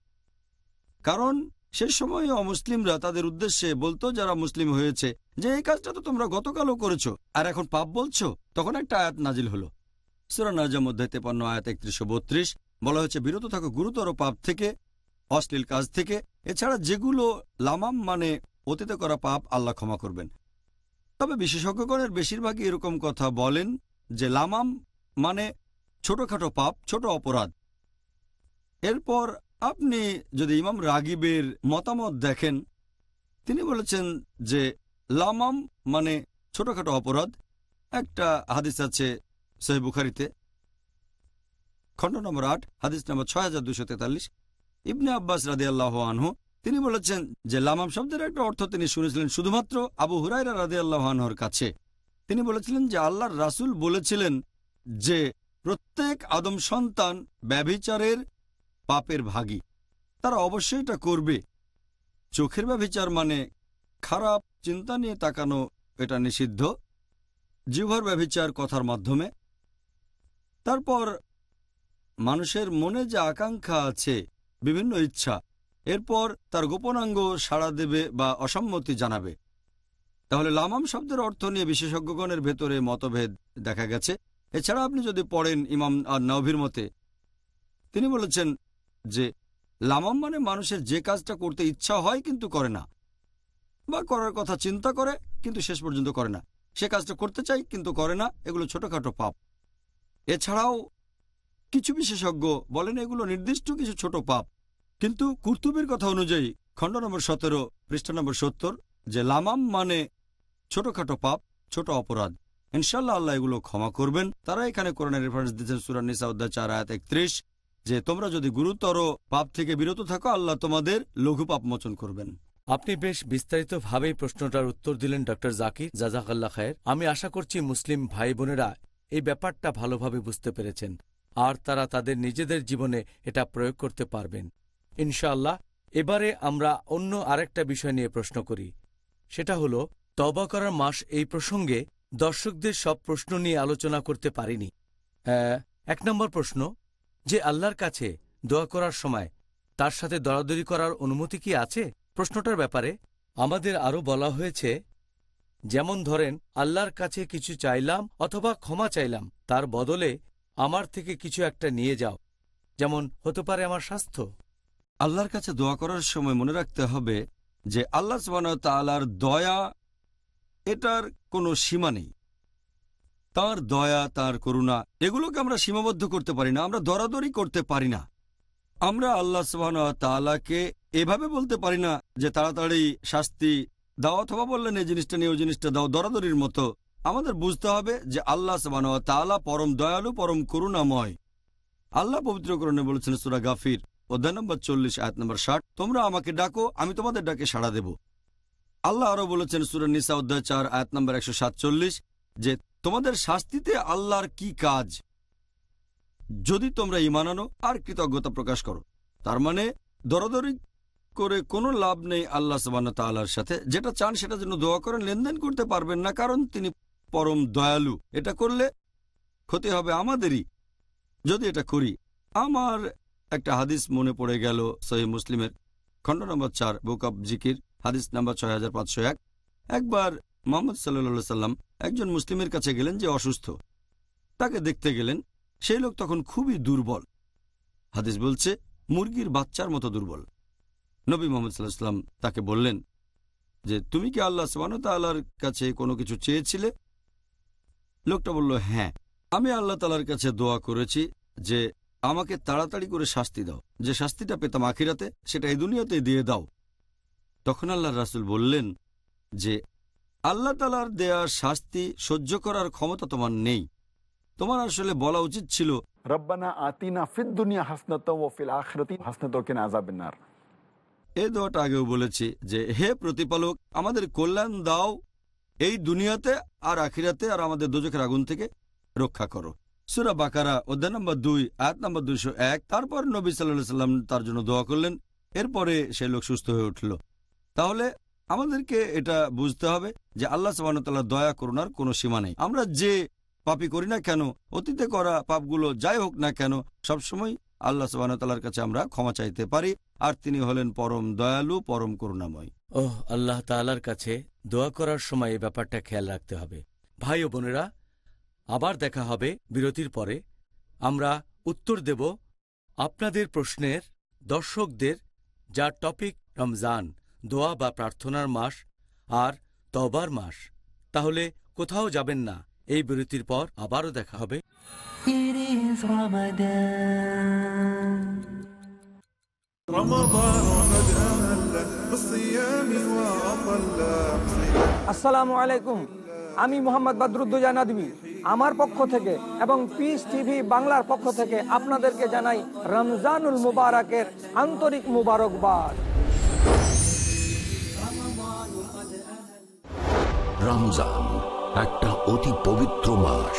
কারণ সেই সময়ে অমুসলিমরা তাদের উদ্দেশ্যে বলতো, যারা মুসলিম হয়েছে, যে এই কাজটা তো তোমরা গতকালও করেছ, আর এখন পাপ বলছো? তখন একটা আয়াত নাজিল হলো। সুরা নাজাম অধ্যায় তেপান্ন, আয়াত একত্রিশশো বত্রিশ। বলা হয়েছে, বিরত থাকো গুরুতর পাপ থেকে, অশ্লীল কাজ থেকে। এছাড়া যেগুলো লামাম মানে অতীতে করা পাপ, আল্লাহ ক্ষমা করবেন। তবে বিশেষজ্ঞগণের বেশিরভাগই এরকম কথা বলেন যে লামাম মানে ছোটখাটো পাপ, ছোট অপরাধ। এরপর আপনি যদি ইমাম রাগিবের মতামত দেখেন, তিনি বলেছেন যে লামাম মানে ছোটখাটো অপরাধ। একটা হাদিস আছে সহি বুখারিতে। খণ্ড নম্বর আট, হাদিস নম্বর ছয় হাজার দুশো তেতাল্লিশ। ইবনে আব্বাস রাদি আল্লাহ আনহু, তিনি বলেছেন যে লামাম শব্দের একটা অর্থ তিনি শুনেছিলেন শুধুমাত্র আবু হুরাইরা রাদি আল্লাহ আনহর কাছে। তিনি বলেছিলেন যে আল্লাহর রাসুল বলেছিলেন যে প্রত্যেক আদম সন্তান ব্যভিচারের পাপের ভাগী। তারা অবশ্যই এটা করবে। চোখের ব্যভিচার মানে খারাপ চিন্তা নিয়ে তাকানো, এটা নিষিদ্ধ। জিহ্বার ব্যভিচার কথার মাধ্যমে। তারপর মানুষের মনে যে আকাঙ্ক্ষা আছে, বিভিন্ন ইচ্ছা, এরপর তার গোপনাঙ্গ সাড়া দেবে বা অসম্মতি জানাবে। তাহলে লামাম শব্দের অর্থ নিয়ে বিশেষজ্ঞগণের ভেতরে মতভেদ দেখা গেছে। এছাড়া আপনি যদি পড়েন ইমাম আর নভির মতে, তিনি বলেছেন যে, লামাম মানে মানুষের যে কাজটা করতে ইচ্ছা হয় কিন্তু করে না, বা করার কথা চিন্তা করে কিন্তু শেষ পর্যন্ত করে না। সে কাজটা করতে চাই কিন্তু করে না, এগুলো ছোটখাটো পাপ। এছাড়াও কিছু বিশেষজ্ঞ বলেন এগুলো নির্দিষ্ট কিছু ছোট পাপ। কিন্তু কুর্তুবির কথা অনুযায়ী, খণ্ড নম্বর সতেরো, পৃষ্ঠা নম্বর সত্তর, যে লামাম মানে ছোটখাটো পাপ, ছোট অপরাধ। ইনশাল্লাহ আল্লাহ এগুলো ক্ষমা করবেন। তারা এখানে কোরআনের রেফারেন্স দিচ্ছেন সুরানিসা অধ্যায় চার, আয়াত একত্রিশ, যে তোমরা যদি গুরুতর পাপ থেকে বিরত থাকো, আল্লাহ তোমাদের লঘু পাপ মোচন করবেন। আপনি বেশ বিস্তারিতভাবেই প্রশ্নটার উত্তর দিলেন, ডক্টর জাকির। জাজাকাল্লা খায়ের। আমি আশা করছি মুসলিম ভাই বোনেরা এই ব্যাপারটা ভালোভাবে বুঝতে পেরেছেন। আর তারা তাদের নিজেদের জীবনে এটা প্রয়োগ করতে পারবেন। ইনশাআল্লাহ, এবারে আমরা অন্য আরেকটা বিষয় নিয়ে প্রশ্ন করি। সেটা হলো তবা করার মাস এই প্রসঙ্গে দর্শকদের সব প্রশ্ন নিয়ে আলোচনা করতে পারিনি। এক নম্বর প্রশ্ন, যে আল্লাহর কাছে দোয়া করার সময় তার সাথে দরাদরি করার অনুমতি কি আছে? প্রশ্নটার ব্যাপারে আমাদের আরও বলা হয়েছে, যেমন ধরেন, আল্লাহর কাছে কিছু চাইলাম অথবা ক্ষমা চাইলাম, তার বদলে আমার থেকে কিছু একটা নিয়ে যাও। যেমন, হতে পারে আমার স্বাস্থ্য। আল্লাহর কাছে দোয়া করার সময় মনে রাখতে হবে যে, আল্লাহ তাআলার দয়া এটার কোনো সীমা নেই। তার দয়া, তার করুণা, এগুলোকে আমরা সীমাবদ্ধ করতে পারি না, আমরা দরাদরি করতে পারি না। আমরা আল্লাহ তাআলাকে এভাবে বলতে পারি না যে, তাড়াতাড়ি শাস্তি দাও, অথবা বললেন, এই জিনিসটা নিয়ে, ওই জিনিসটা দাও। দরাদরির মতো আমাদের বুঝতে হবে যে আল্লাহ তাআলা পরম দয়ালু, পরম করুণাময়। আল্লাহ পবিত্রকরণে বলেছেন সুরা গাফির, অধ্যায় নম্বর চল্লিশ, আয়াত নম্বর ষাট, তোমরা আমাকে ডাকো, আমি তোমাদের ডাকে সাড়া দেব। আল্লাহ আরও বলেছেন সুরা নিসা, অধ্যায় চার, আয়াত নম্বর একশো সাতচল্লিশ, যে তোমাদের শাস্তিতে আল্লাহর কি কাজ? যদি তোমরা ইমান আনো আর কৃতজ্ঞতা প্রকাশ করো। তার মানে দরদরি করে কোনো লাভ নেই আল্লাহ সবান তাল্লাহর সাথে। যেটা চান সেটা জন্য দোয়া করেন, লেনদেন করতে পারবেন না, কারণ তিনি পরম দয়ালু। এটা করলে ক্ষতি হবে আমাদেরই। যদি এটা করি, আমার একটা হাদিস মনে পড়ে গেল সহি মুসলিমের। খণ্ড নম্বর চার, বুক অব জিকির, হাদিস নাম্বার ছয় হাজার পাঁচশো এক। একবার মোহাম্মদ সাল্লা সাল্লাম একজন মুসলিমের কাছে গেলেন যে অসুস্থ। তাকে দেখতে গেলেন, সেই লোক তখন খুবই দুর্বল। হাদিস বলছে, মুরগির বাচ্চার মতো দুর্বল। নবী মোহাম্মদ সাল্লাহ সাল্লাম তাকে বললেন যে, তুমি কি আল্লাহ আল্লাহর কাছে কোনো কিছু চেয়েছিলে? লোকটা বলল হ্যাঁ আমি আল্লাহ তালার কাছে দোয়া করেছি যে আমাকে তাড়াতাড়ি করে শাস্তি দাও। যে শাস্তিটা পেতাম আখিরাতে সেটা এই দুনিয়াতে দিয়ে দাও। তখন আল্লাহ রাসুল বললেন যে আল্লাহ তালার দেয়া শাস্তি সহ্য করার ক্ষমতা তোমার নেই। তোমার আসলে বলা উচিত ছিল রব্বানা আতিনা ফিদ দুনিয়া হাসনাত ও ফিল আখরাতি হাসনাত কিনা আযাবিন্নার এই দোয়াটা আগেও বলেছি যে হে প্রতিপালক আমাদের কল্যাণ দাও এই দুনিয়াতে আর আখিরাতে আর আমাদের দোজখের আগুন থেকে রক্ষা করো। সুরা বাকারা, অধ্যায় নম্বর দুই, আয়াত নম্বর দুইশো এক। তারপর নবী সাল্লাহ সাল্লাম তার জন্য দোয়া করলেন। এরপরে সে লোক সুস্থ হয়ে উঠল। তাহলে আমাদেরকে এটা বুঝতে হবে যে আল্লাহ সাবানতাল্লাহ দয়া, করুণার কোনো সীমা নেই। আমরা যে পাপি করি না কেন, অতীতে করা পাপগুলো যাই হোক না কেন, সবসময় আল্লাহ সাবানতাল্লাহর কাছে আমরা ক্ষমা চাইতে পারি। আর তিনি হলেন পরম দয়ালু, পরম করুণাময়। ওহ, আল্লাহ তাআলার কাছে দোয়া করার সময় এই ব্যাপারটা খেয়াল রাখতে হবে। ভাই ও বোনেরা, আবার দেখা হবে বিরতির পরে। আমরা উত্তর দেব আপনাদের প্রশ্নের দর্শকদের যার টপিক রমজান, দোয়া বা প্রার্থনার মাস আর তবার মাস। তাহলে কোথাও যাবেন না, এই বিরতির পর আবারও দেখা হবে। আসসালামু আলাইকুম। আমি মোহাম্মদ বদরুদ্দোজা নদী আমার পক্ষ থেকে এবং পিস টিভি বাংলার পক্ষ থেকে আপনাদেরকে জানাই রমজানুল মুবারকের আন্তরিক মুবারকবাদ। রমজান একটা অতি পবিত্র মাস।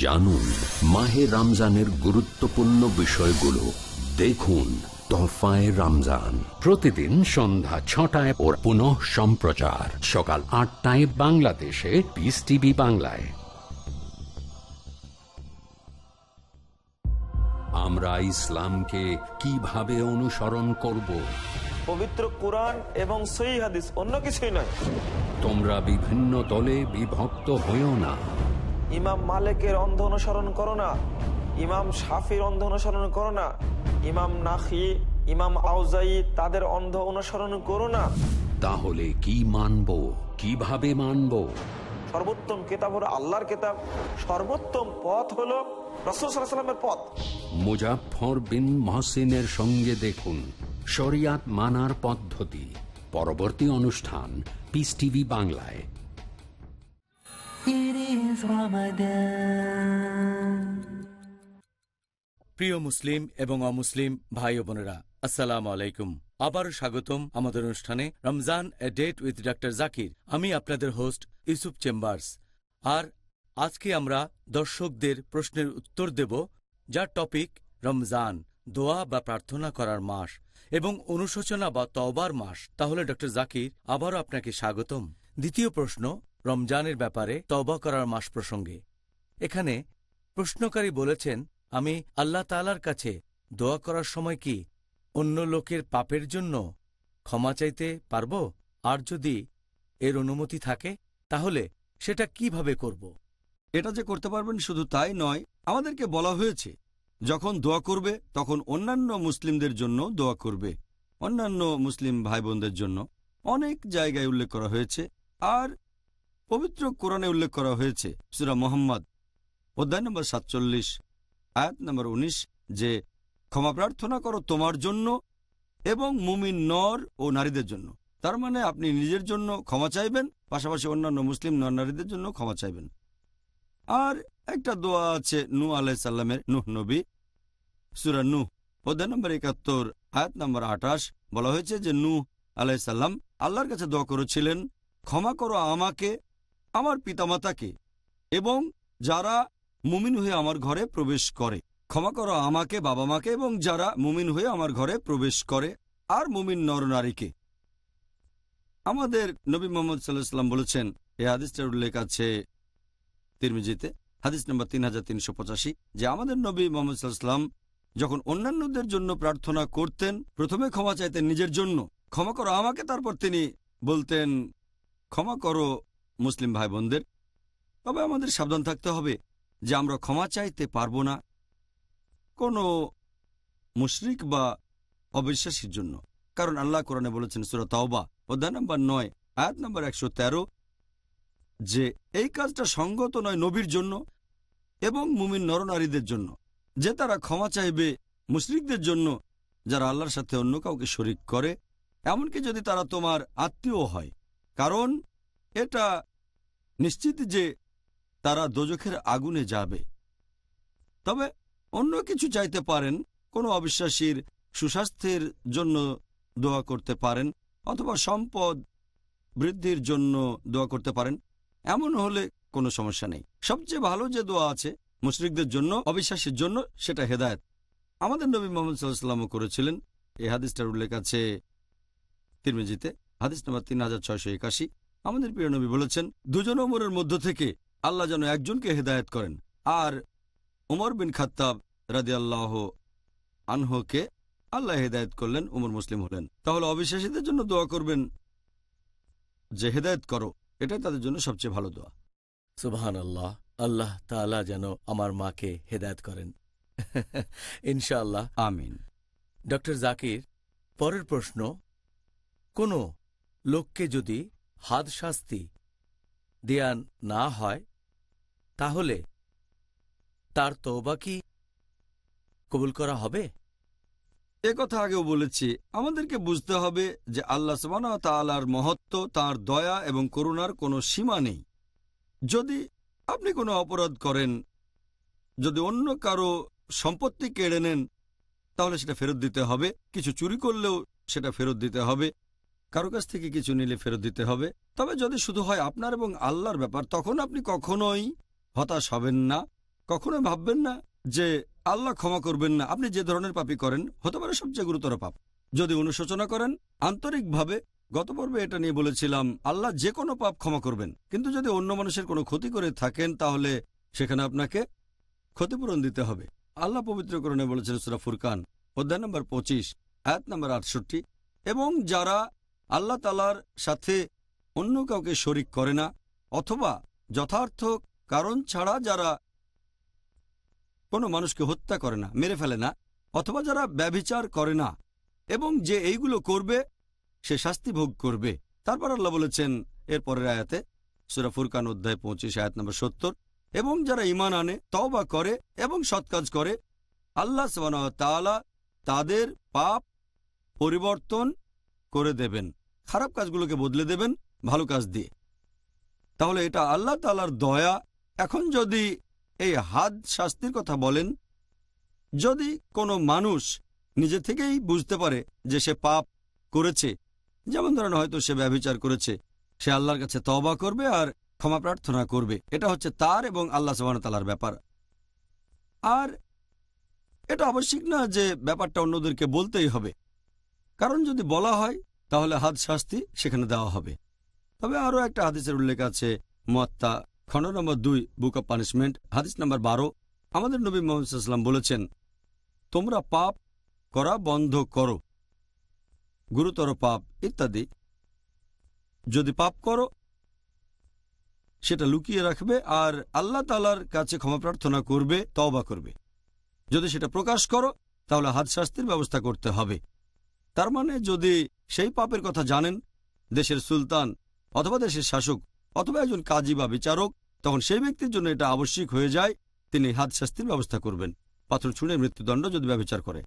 জানুন মাহে রমজানের গুরুত্বপূর্ণ বিষয়গুলো। দেখুন তোহফায় রমজান। প্রতিদিন সন্ধ্যা ছটায় ওর পুনঃ সম্প্রচার। সকাল আটটায় বাংলাদেশে পিস টিভি বাংলায়। আমরা ইসলামকে কীভাবে অনুসরণ করব? পবিত্র কোরআন এবং সই হাদিস অন্য কিছুই নয়। তোমরা বিভিন্ন দলে বিভক্ত হইও না। ইমাম মালিকের অন্ধ অনুসরণ করো না। ইমাম শাফির অন্ধ অনুসরণ করো না। ইমাম নাখি ইমাম আউজাই তাদের অন্ধ অনুসরণ করো না। তাহলে কি মানব? কীভাবে মানব? সর্বোত্তম কেতাব হলো আল্লাহর কেতাব। সর্বোত্তম পথ হলো রসুল সাল্লামের পথ। মুজাফর বিন মহসিনের সঙ্গে দেখুন শরিয়াত মানার পদ্ধতি। পরবর্তী অনুষ্ঠান পিস টিভি বাংলায়. প্রিয় মুসলিম এবং অমুসলিম ভাই ও বোনেরা, আসসালাম আলাইকুম। আবারও স্বাগতম আমাদের অনুষ্ঠানে Ramzan a date with doctor Zakir. আমি আপনাদের হোস্ট ইউসুফ চেম্বার্স। আর আজকে আমরা দর্শকদের প্রশ্নের উত্তর দেব, যার টপিক রমজান, দোয়া বা প্রার্থনা করার মাস এবং অনুশোচনা বা তওবার মাস। তাহলে ডক্টর জাকির, আবারও আপনাকে স্বাগতম। দ্বিতীয় প্রশ্ন রমজানের ব্যাপারে তওবা করার মাস প্রসঙ্গে। এখানে প্রশ্নকারী বলেছেন, আমি আল্লাহ তালার কাছে দোয়া করার সময় কি অন্য লোকের পাপের জন্য ক্ষমা চাইতে পারব? আর যদি এর অনুমতি থাকে, তাহলে সেটা কীভাবে করব? এটা যে করতে পারবেন শুধু তাই নয়, আমাদেরকে বলা হয়েছে, যখন দোয়া করবে, তখন অন্যান্য মুসলিমদের জন্য দোয়া করবে, অন্যান্য মুসলিম ভাই বোনদের জন্য। অনেক জায়গায় উল্লেখ করা হয়েছে, আর পবিত্র কোরআনে উল্লেখ করা হয়েছে সুরা মোহাম্মদ, অধ্যায় নম্বর সাতচল্লিশ, আয়াত নম্বর উনিশ, যে ক্ষমা প্রার্থনা করো তোমার জন্য এবং মুমিন নর ও নারীদের জন্য। তার মানে আপনি নিজের জন্য ক্ষমা চাইবেন, পাশাপাশি অন্যান্য মুসলিম নর নারীদের জন্য ক্ষমা চাইবেন। আর একটা দোয়া আছে নু আলাইসাল্লামের নুহ নবী, সুরা নু অধ্যায় নম্বর একাত্তর, আয়াত নম্বর আঠাশ, বলা হয়েছে যে নু আলাইসাল্লাম আল্লাহর কাছে দোয়া করেছিলেন, ক্ষমা করো আমাকে আমার পিতামাতাকে এবং যারা মুমিন হয়ে আমার ঘরে প্রবেশ করে। ক্ষমা করো আমাকে বাবা মাকে এবং যারা মুমিন হয়ে আমার ঘরে প্রবেশ করে আর মুমিন নরনারীকে। আমাদের নবী মোহাম্মদ সাল্লাহ সাল্লাম বলেছেন, এ আদিসটার উল্লেখ আছে তিরমিজিতে, হাদিস নম্বর তিন হাজার তিনশো পঁচাশি, যে আমাদের নবী মোহাম্মদ সাল্লাম যখন অন্যান্যদের জন্য প্রার্থনা করতেন, প্রথমে ক্ষমা চাইতেন নিজের জন্য। ক্ষমা করো আমাকে, তারপর তিনি বলতেন, ক্ষমা করো মুসলিম ভাই বোনদের তবে আমাদের সাবধান থাকতে হবে যে আমরা ক্ষমা চাইতে পারব না কোনো মুশরিক বা অবিশ্বাসীর জন্য। কারণ আল্লাহ কোরআনে বলেছেন সুরা তাওবা, অধ্যায় নম্বর নয়, আয়াত নম্বর একশো তেরো, যে এই কাজটা সঙ্গত নয় নবীর জন্য এবং মুমিন নরনারীদের জন্য। যে তারা ক্ষমা চাইবে মুশরিকদের জন্য, যারা আল্লাহর সাথে অন্য কাউকে শরিক করে, এমনকি যদি তারা তোমার আত্মীয় হয়। কারণ এটা নিশ্চিত যে তারা দোজখের আগুনে যাবে। তবে অন্য কিছু চাইতে পারেন, কোনো অবিশ্বাসীর সুস্বাস্থ্যের জন্য দোয়া করতে পারেন, অথবা সম্পদ বৃদ্ধির জন্য দোয়া করতে পারেন, এমন হলে কোনো সমস্যা নেই। সবচেয়ে ভালো যে দোয়া আছে মুশরিকদের জন্য, অবিশ্বাসীর জন্য, সেটা হেদায়ত। আমাদের নবী মোহাম্মদ সাল্লামও করেছিলেন। এই হাদিসটার উল্লেখ আছে তিরমিজিতে, হাদিস নম্বর তিন হাজার ছয়শো একাশি। আমাদের প্রিয় নবী বলেছেন দুজন ওমরের মধ্য থেকে আল্লাহ যেন একজনকে হেদায়ত করেন। আর ওমর বিন খাত্তাব রাদি আল্লাহ আনহকে আল্লাহ হেদায়ত করলেন উমর মুসলিম হলেন। তাহলে অবিশ্বাসীদের জন্য দোয়া করবেন যে হেদায়ত করো এটাই তাদের জন্য সবচেয়ে ভালো দোয়া। সুবহান আল্লাহ আল্লাহ তাআলা যেন আমার মাকে হেদায়ত করেন। ইনশাআল্লাহ। আমিন। ডক্টর জাকির পরের প্রশ্ন কোনো লোককে যদি হাদ শাস্তি দেয়া না হয়, তাহলে তার তওবা কি কবুল করা হবে? এ কথা আগেও বলেছি, আমাদেরকে বুঝতে হবে যে আল্লাহ সবানা তালার মহত্ব, তার দয়া এবং করুণার কোনো সীমা নেই। যদি আপনি কোনো অপরাধ করেন, যদি অন্য কারও সম্পত্তি কেড়ে নেন, তাহলে সেটা ফেরত দিতে হবে, কিছু চুরি করলেও সেটা ফেরত দিতে হবে। কারও কাছ থেকে কিছু নিলে ফেরত দিতে হবে। তবে যদি শুধু হয় আপনার এবং আল্লাহর ব্যাপার, তখন আপনি কখনোই হতাশ হবেন না। কখনোই ভাববেন না যে আল্লাহ ক্ষমা করবেন না। আপনি যে ধরনের পাপই করেন, হতে পারে সবচেয়ে গুরুতর পাপ। যদি অনুশোচনা করেন, আন্তরিকভাবে গত পর্বে এটা নিয়ে বলেছিলাম, আল্লাহ যে কোনো পাপ ক্ষমা করবেন। কিন্তু যদি অন্য মানুষের কোনো ক্ষতি করে থাকেন, তাহলে সেখানে আপনাকে ক্ষতিপূরণ দিতে হবে। আল্লাহ পবিত্রকরণে বলেছেন সুরা ফুরকান, অধ্যায় নম্বর পঁচিশ, আয়াত নম্বর আটষট্টি। এবং যারা আল্লাহ তালার সাথে অন্য কাউকে শরিক করে না, অথবা যথার্থ কারণ ছাড়া যারা কোনো মানুষকে হত্যা করে না, মেরে ফেলে না, অথবা যারা ব্যভিচার করে না, এবং যে এইগুলো করবে, সে শাস্তি ভোগ করবে। তারপর আল্লাহ বলেছেন এর পরের আয়াতে, সুরা ফুরকান অধ্যায় পঁচিশ, আয়াত নম্বর সত্তর, এবং যারা ইমান আনে, তওবা করে এবং সৎ কাজ করে, আল্লাহ তাদের পাপ পরিবর্তন করে দেবেন। খারাপ কাজগুলোকে বদলে দেবেন, ভালো কাজ দিয়ে। তাহলে এটা আল্লাহ তালার দয়া। এখন যদি এই হাত শাস্তির কথা বলেন, যদি কোনো মানুষ নিজে থেকেই বুঝতে পারে যে সে পাপ করেছে, যেমন ধরেন হয়তো সে ব্যবচার করেছে, সে আল্লাহর কাছে তবা করবে আর ক্ষমা প্রার্থনা করবে। এটা হচ্ছে তার এবং আল্লাহ তালার ব্যাপার। আর এটা আবশ্যিক না যে ব্যাপারটা অন্যদেরকে বলতেই হবে। কারণ যদি বলা হয় তাহলে হাদ শাস্তি সেখানে দেওয়া হবে। তবে আরও একটা হাদিসের উল্লেখ আছে মত্তা খণ্ড নম্বর দুই, বুক অব পানিশমেন্ট, হাদিস নম্বর বারো। আমাদের নবী মোহাম্মদাম বলেছেন, তোমরা পাপ করা বন্ধ করো, গুরুতর পাপ ইত্যাদি। যদি পাপ করো, সেটা লুকিয়ে রাখবে আর আল্লাহ তালার কাছে ক্ষমা প্রার্থনা করবে, তওবা করবে। যদি সেটা প্রকাশ করো, তাহলে হাত শাস্তির ব্যবস্থা করতে হবে। তার মানে যদি সেই পাপের কথা জানেন, দেশের সুলতান অথবা দেশের শাসক অথবা একজন কাজী বা বিচারক, তখন সেই ব্যক্তির জন্য এটা আবশ্যিক হয়ে যায়, তিনি হাত শাস্তির ব্যবস্থা করবেন। পাথর ছুঁড়ে মৃত্যুদণ্ড যদি ব্যবচার করে।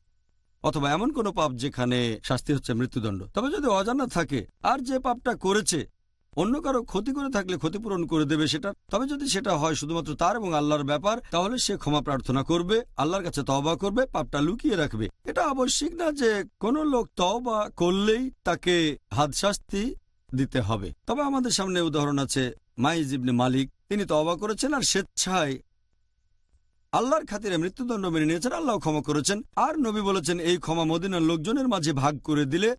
অথবা এমন কোনো পাপ যেখানে শাস্তি হচ্ছে মৃত্যুদণ্ড। তবে যদি অজানা থাকে, আর যে পাপটা করেছে অন্য কারও ক্ষতি করে থাকলে ক্ষতিপূরণ করে দেবে সেটা। তবে যদি সেটা হয় শুধুমাত্র তার এবং আল্লাহর ব্যাপার, তাহলে সে ক্ষমা প্রার্থনা করবে, আল্লাহর কাছে তওবা করবে, পাপটা লুকিয়ে রাখবে। এটা আবশ্যিক না যে কোনো লোক তওবা করলেই তাকে হাত শাস্তি দিতে হবে। তবে আমাদের সামনে উদাহরণ আছে মাইজ মালিক। তিনি তওবা করেছেন আর স্বেচ্ছায় আল্লাহর খাতিরে মৃত্যুদণ্ড মেনে নিয়েছেন, আল্লাহ ক্ষমা করেছেন। আর নবী বলেছেন, এই ক্ষমা মদিনার লোকজনের মাঝে ভাগ করে দিলে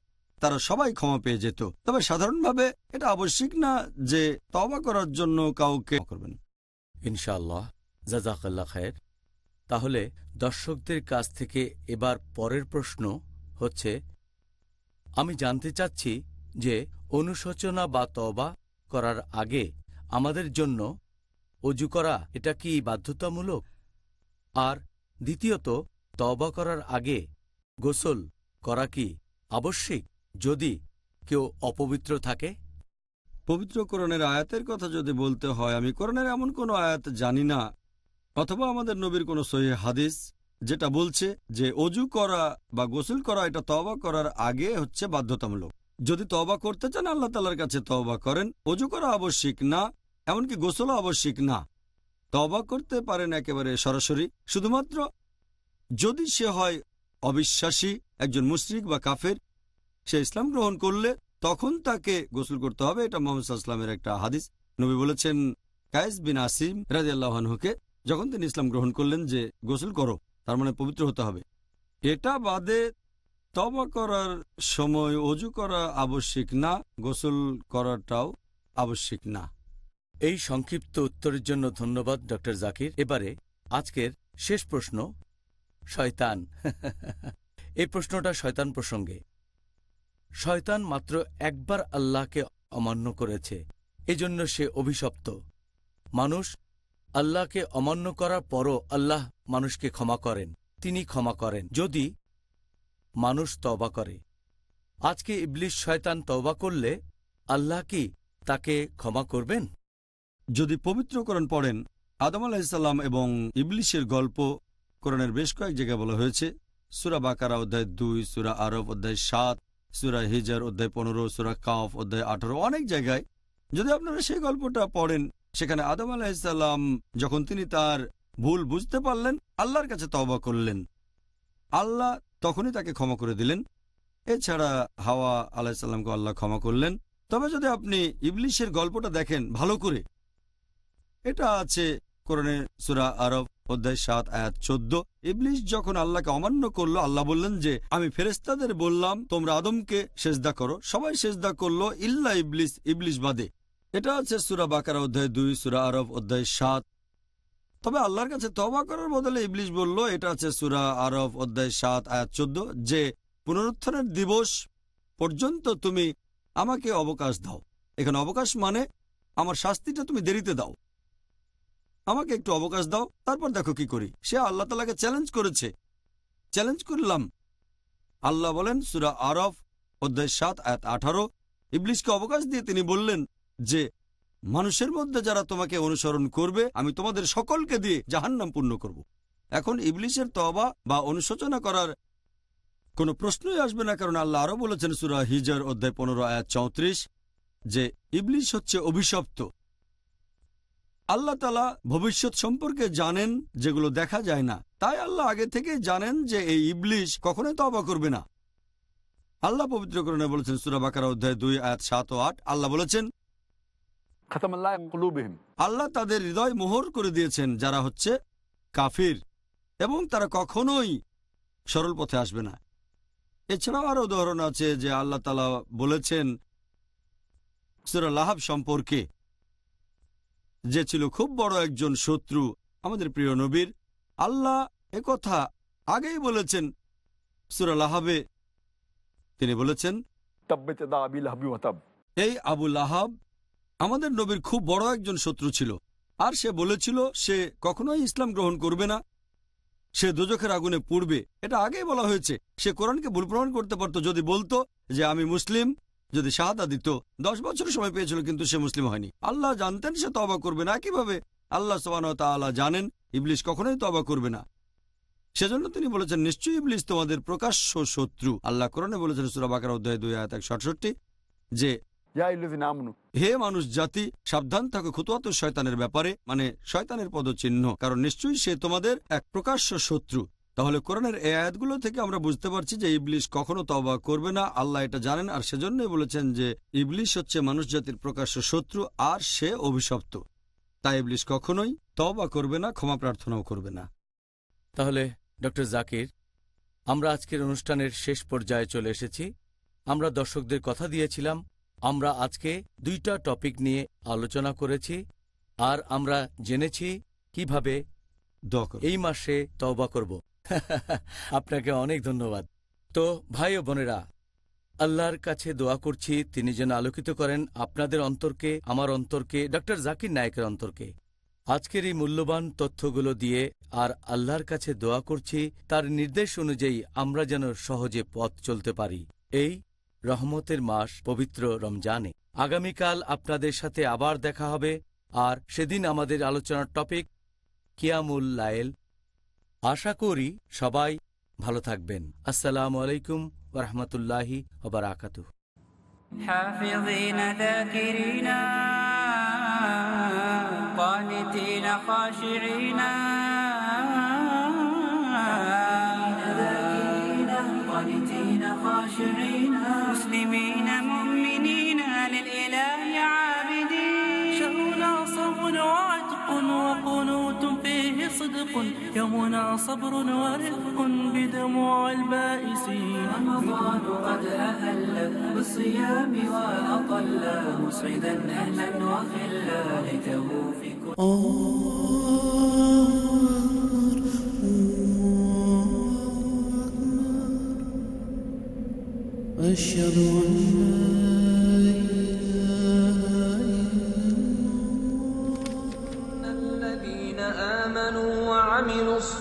তারা সবাই ক্ষমা পেয়ে যেত। তবে সাধারণভাবে এটা আবশ্যিক না যে তবা করার জন্য কাউকে করবেন। ইনশাআল্লাহ। জাজাকাল্লা খায়ের। তাহলে দর্শকদের কাছ থেকে এবার পরের প্রশ্ন হচ্ছে, আমি জানতে চাচ্ছি যে অনুশোচনা বা তবা করার আগে আমাদের জন্য অজু করা এটা কি বাধ্যতামূলক? আর দ্বিতীয়ত তবা করার আগে গোসল করা কি আবশ্যিক? যদি কেউ অপবিত্র থাকে? পবিত্র কোরআনের আয়াতের কথা যদি বলতে হয়, আমি কোরআনের এমন কোনো আয়াত জানি না, অথবা আমাদের নবীর কোনো সহি হাদিস যেটা বলছে যে অজু করা বা গোসল করা, এটা তবা করার আগে হচ্ছে বাধ্যতামূলক। যদি তবা করতে চান, আল্লাহ তালার কাছে তবা করেন। অজু করা আবশ্যিক না, এমনকি গোসলও আবশ্যিক না। তবা করতে পারেন একেবারে সরাসরি। শুধুমাত্র যদি সে হয় অবিশ্বাসী, একজন মুশরিক বা কাফের সে ইসলাম গ্রহণ করলে তখন তাকে গোসল করতে হবে। এটা মোহাম্মদ ইসলামের একটা হাদিস। নবী বলেছেন, কায়েস বিন আসিম রাজি আল্লাহকে যখন তিনি ইসলাম গ্রহণ করলেন যে, গোসল করো, তার মানে পবিত্র হতে হবে। এটা বাদে তবা করার সময় অজু করা আবশ্যিক না, গোসল করাটাও আবশ্যিক না। এই সংক্ষিপ্ত উত্তরের জন্য ধন্যবাদ ড জাকির। এবারে আজকের শেষ প্রশ্ন, শয়তান। এই প্রশ্নটা শয়তান প্রসঙ্গে। শয়তান মাত্র একবার আল্লাহকে অমান্য করেছে, এজন্য সে অভিশপ্ত। মানুষ আল্লাহকে অমান্য করার পরও আল্লাহ মানুষকে ক্ষমা করেন, তিনি ক্ষমা করেন, যদি মানুষ তবা করে। আজকে ইবলিশ শয়তান তবা করলে আল্লাহ কি তাকে ক্ষমা করবেন? যদি পবিত্রকরণ পড়েন, আদম আলাহিসাল্লাম এবং ইবলিশের গল্প কোরআনের বেশ কয়েক জায়গায় বলা হয়েছে। সুরা বাকারা অধ্যায় দুই, সুরা আরব অধ্যায় সাত সুরা হিজার অধ্যায় পনেরো, সুরা কাফ অধ্যায় আঠারো, অনেক জায়গায় যদি আপনারা সেই গল্পটা পড়েন, সেখানে আদম আলাহিসাল্লাম যখন তিনি তার ভুল বুঝতে পারলেন, আল্লাহর কাছে তওবা করলেন। আল্লাহ তখনই তাকে ক্ষমা করে দিলেন। এছাড়া হাওয়া আলাহিসাল্লামকে আল্লাহ ক্ষমা করলেন। তবে যদি আপনি ইবলিশের গল্পটা দেখেন ভালো করে, এটা আছে কোরআনে সুরা আরব অধ্যায় সাত, আয়াত চোদ্দ। ইবলিশ যখন আল্লাহকে অমান্য করল, আল্লাহ বললেন যে, আমি ফেরেস্তাদের বললাম, তোমরা আদমকে সেজদা করো। সবাই সেজদা করল, ইল্লা ইবলিস, ইবলিশ বাদে। এটা আছে সুরা বাকারা, অধ্যায় দুই, সুরা আরব অধ্যায় সাত। তবে আল্লাহর কাছে তবা করার বদলে ইবলিশ বলল, এটা আছে সুরা আরব অধ্যায় সাত, আয়াত চোদ্দ, যে, পুনরুত্থানের দিবস পর্যন্ত তুমি আমাকে অবকাশ দাও। এখানে অবকাশ মানে আমার শাস্তিটা তুমি দেরিতে দাও। আমাকে একটু অবকাশ দাও, তারপর দেখো কি করি। সে আল্লাহ তালাকে চ্যালেঞ্জ করেছে। চ্যালেঞ্জ করলাম। আল্লাহ বলেন, সুরা আরফ, অধ্যায় সাত, আয়াত আঠারো। ইবলিশকে অবকাশ দিয়ে তিনি বললেন যে, মানুষের মধ্যে যারা তোমাকে অনুসরণ করবে, আমি তোমাদের সকলকে দিয়ে জাহান্নাম পূর্ণ করব। এখন ইবলিশের তবা বা অনুশোচনা করার কোনো প্রশ্নই আসবে না, কারণ আল্লাহ আরও বলেছেন সুরা হিজার, অধ্যায় পনেরো, আয়াত চৌত্রিশ, যে ইবলিশ হচ্ছে অভিশপ্ত। আল্লাহ তালা ভবিষ্যৎ সম্পর্কে জানেন যেগুলো দেখা যায় না। তাই আল্লাহ আগে থেকে জানেন যে এই ইবলিশ কখনোই তবা করবে না। আল্লাহ পবিত্রকরণে বলেছেন সুরা বাকার অধ্যায় দুই আয়াত সাত ও আট আল্লাহ বলেছেন আল্লাহ তাদের হৃদয় মোহর করে দিয়েছেন যারা হচ্ছে কাফির এবং তারা কখনোই সরল পথে আসবে না। এছাড়াও আরও উদাহরণ আছে যে আল্লাহ তালা বলেছেন সুরা লাহাব সম্পর্কে যে ছিল খুব বড় একজন শত্রু, আমাদের প্রিয় নবীর। আল্লাহ কথা আগেই বলেছেন সুরা লাহাবে তিনি বলেছেন, এই আবু লাহাব আমাদের নবীর খুব বড় একজন শত্রু ছিল। আর সে বলেছিল, সে কখনোই ইসলাম গ্রহণ করবে না। সে দোজখের আগুনে পুড়বে। এটা আগেই বলা হয়েছে। সে কোরআনকে ভুল প্রমাণ করতে পারত, যদি বলতো যে আমি মুসলিম যদি শাহাদা দিত দশ বছর সময় পেয়েছিল কিন্তু সে মুসলিম হয়নি। আল্লাহ জানতেন সে তবা করবে না। কীভাবে? আল্লাহ সবান তাল্লাহ জানেন ইবলিশ কখনোই তবা করবে না। সেজন্য তিনি বলেছেন নিশ্চয়ই ইবলিশ তোমাদের প্রকাশ্য শত্রু। আল্লাহ কোরআনে বলেছেন সুরাবাকার অধ্যায় দুই আয়াত এক সাতষট্টি যে হে মানুষ জাতি সাবধান থাকো খুতুয়াত শয়তানের ব্যাপারে মানে শয়তানের পদচিহ্ন। কারণ নিশ্চয়ই সে তোমাদের এক প্রকাশ্য শত্রু। তাহলে কোরআনের এই আয়াতগুলো থেকে আমরা বুঝতে পারছি যে ইবলিশ কখনো তবা করবে না। আল্লাহ এটা জানেন আর সেজন্যই বলেছেন যে ইবলিশ হচ্ছে মানুষ জাতির প্রকাশ্য শত্রু আর সে অভিশপ্ত। তাই ইবলিশ কখনোই তবা করবে না ক্ষমা প্রার্থনাও করবে না। তাহলে ড জাকির আমরা আজকের অনুষ্ঠানের শেষ পর্যায়ে চলে এসেছি। আমরা দর্শকদের কথা দিয়েছিলাম আমরা আজকে দুইটা টপিক নিয়ে আলোচনা করেছি আর আমরা জেনেছি কীভাবে এই মাসে তওবা করব। আপনাকে অনেক ধন্যবাদ। তো, ভাই ও বোনেরা, আল্লাহর কাছে দোয়া করছি, তিনি যেন আলোকিত করেন আপনাদের অন্তরকে, আমার অন্তরকে ডক্টর জাকির নায়কের অন্তরকে। আজকের এই মূল্যবান তথ্যগুলো দিয়ে আর আল্লাহর কাছে দোয়া করছি, তার নির্দেশ অনুযায়ী আমরা যেন সহজে পথ চলতে পারি। এই রহমতের মাস পবিত্র রমজানে। আগামীকাল আপনাদের সাথে আবার দেখা হবে, আর সেদিন আমাদের আলোচনার টপিক, কিয়ামুল লায়েল আশা করি সবাই ভালো থাকবেন আসসালামু আলাইকুম ওরহমতুল্লাহি ওবরাকাতু حافظين ذاكرين قانتين خاشعين قانتين خاشعين مسلمين صدق يومنا صبر ورفق بدموع البائسين. رمضان قد أهل بالصيام وأطل مسعدا أهلا وخلا ليته في كل أشهد أن الذين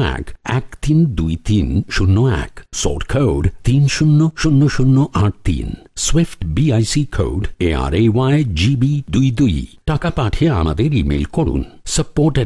এক এক তিন দুই তিন শূন্য এক কোড তিন শূন্য শূন্য শূন্য আট তিন সুইফট দুই দুই। টাকা পাঠিয়ে আমাদের ইমেল করুন সাপোর্ট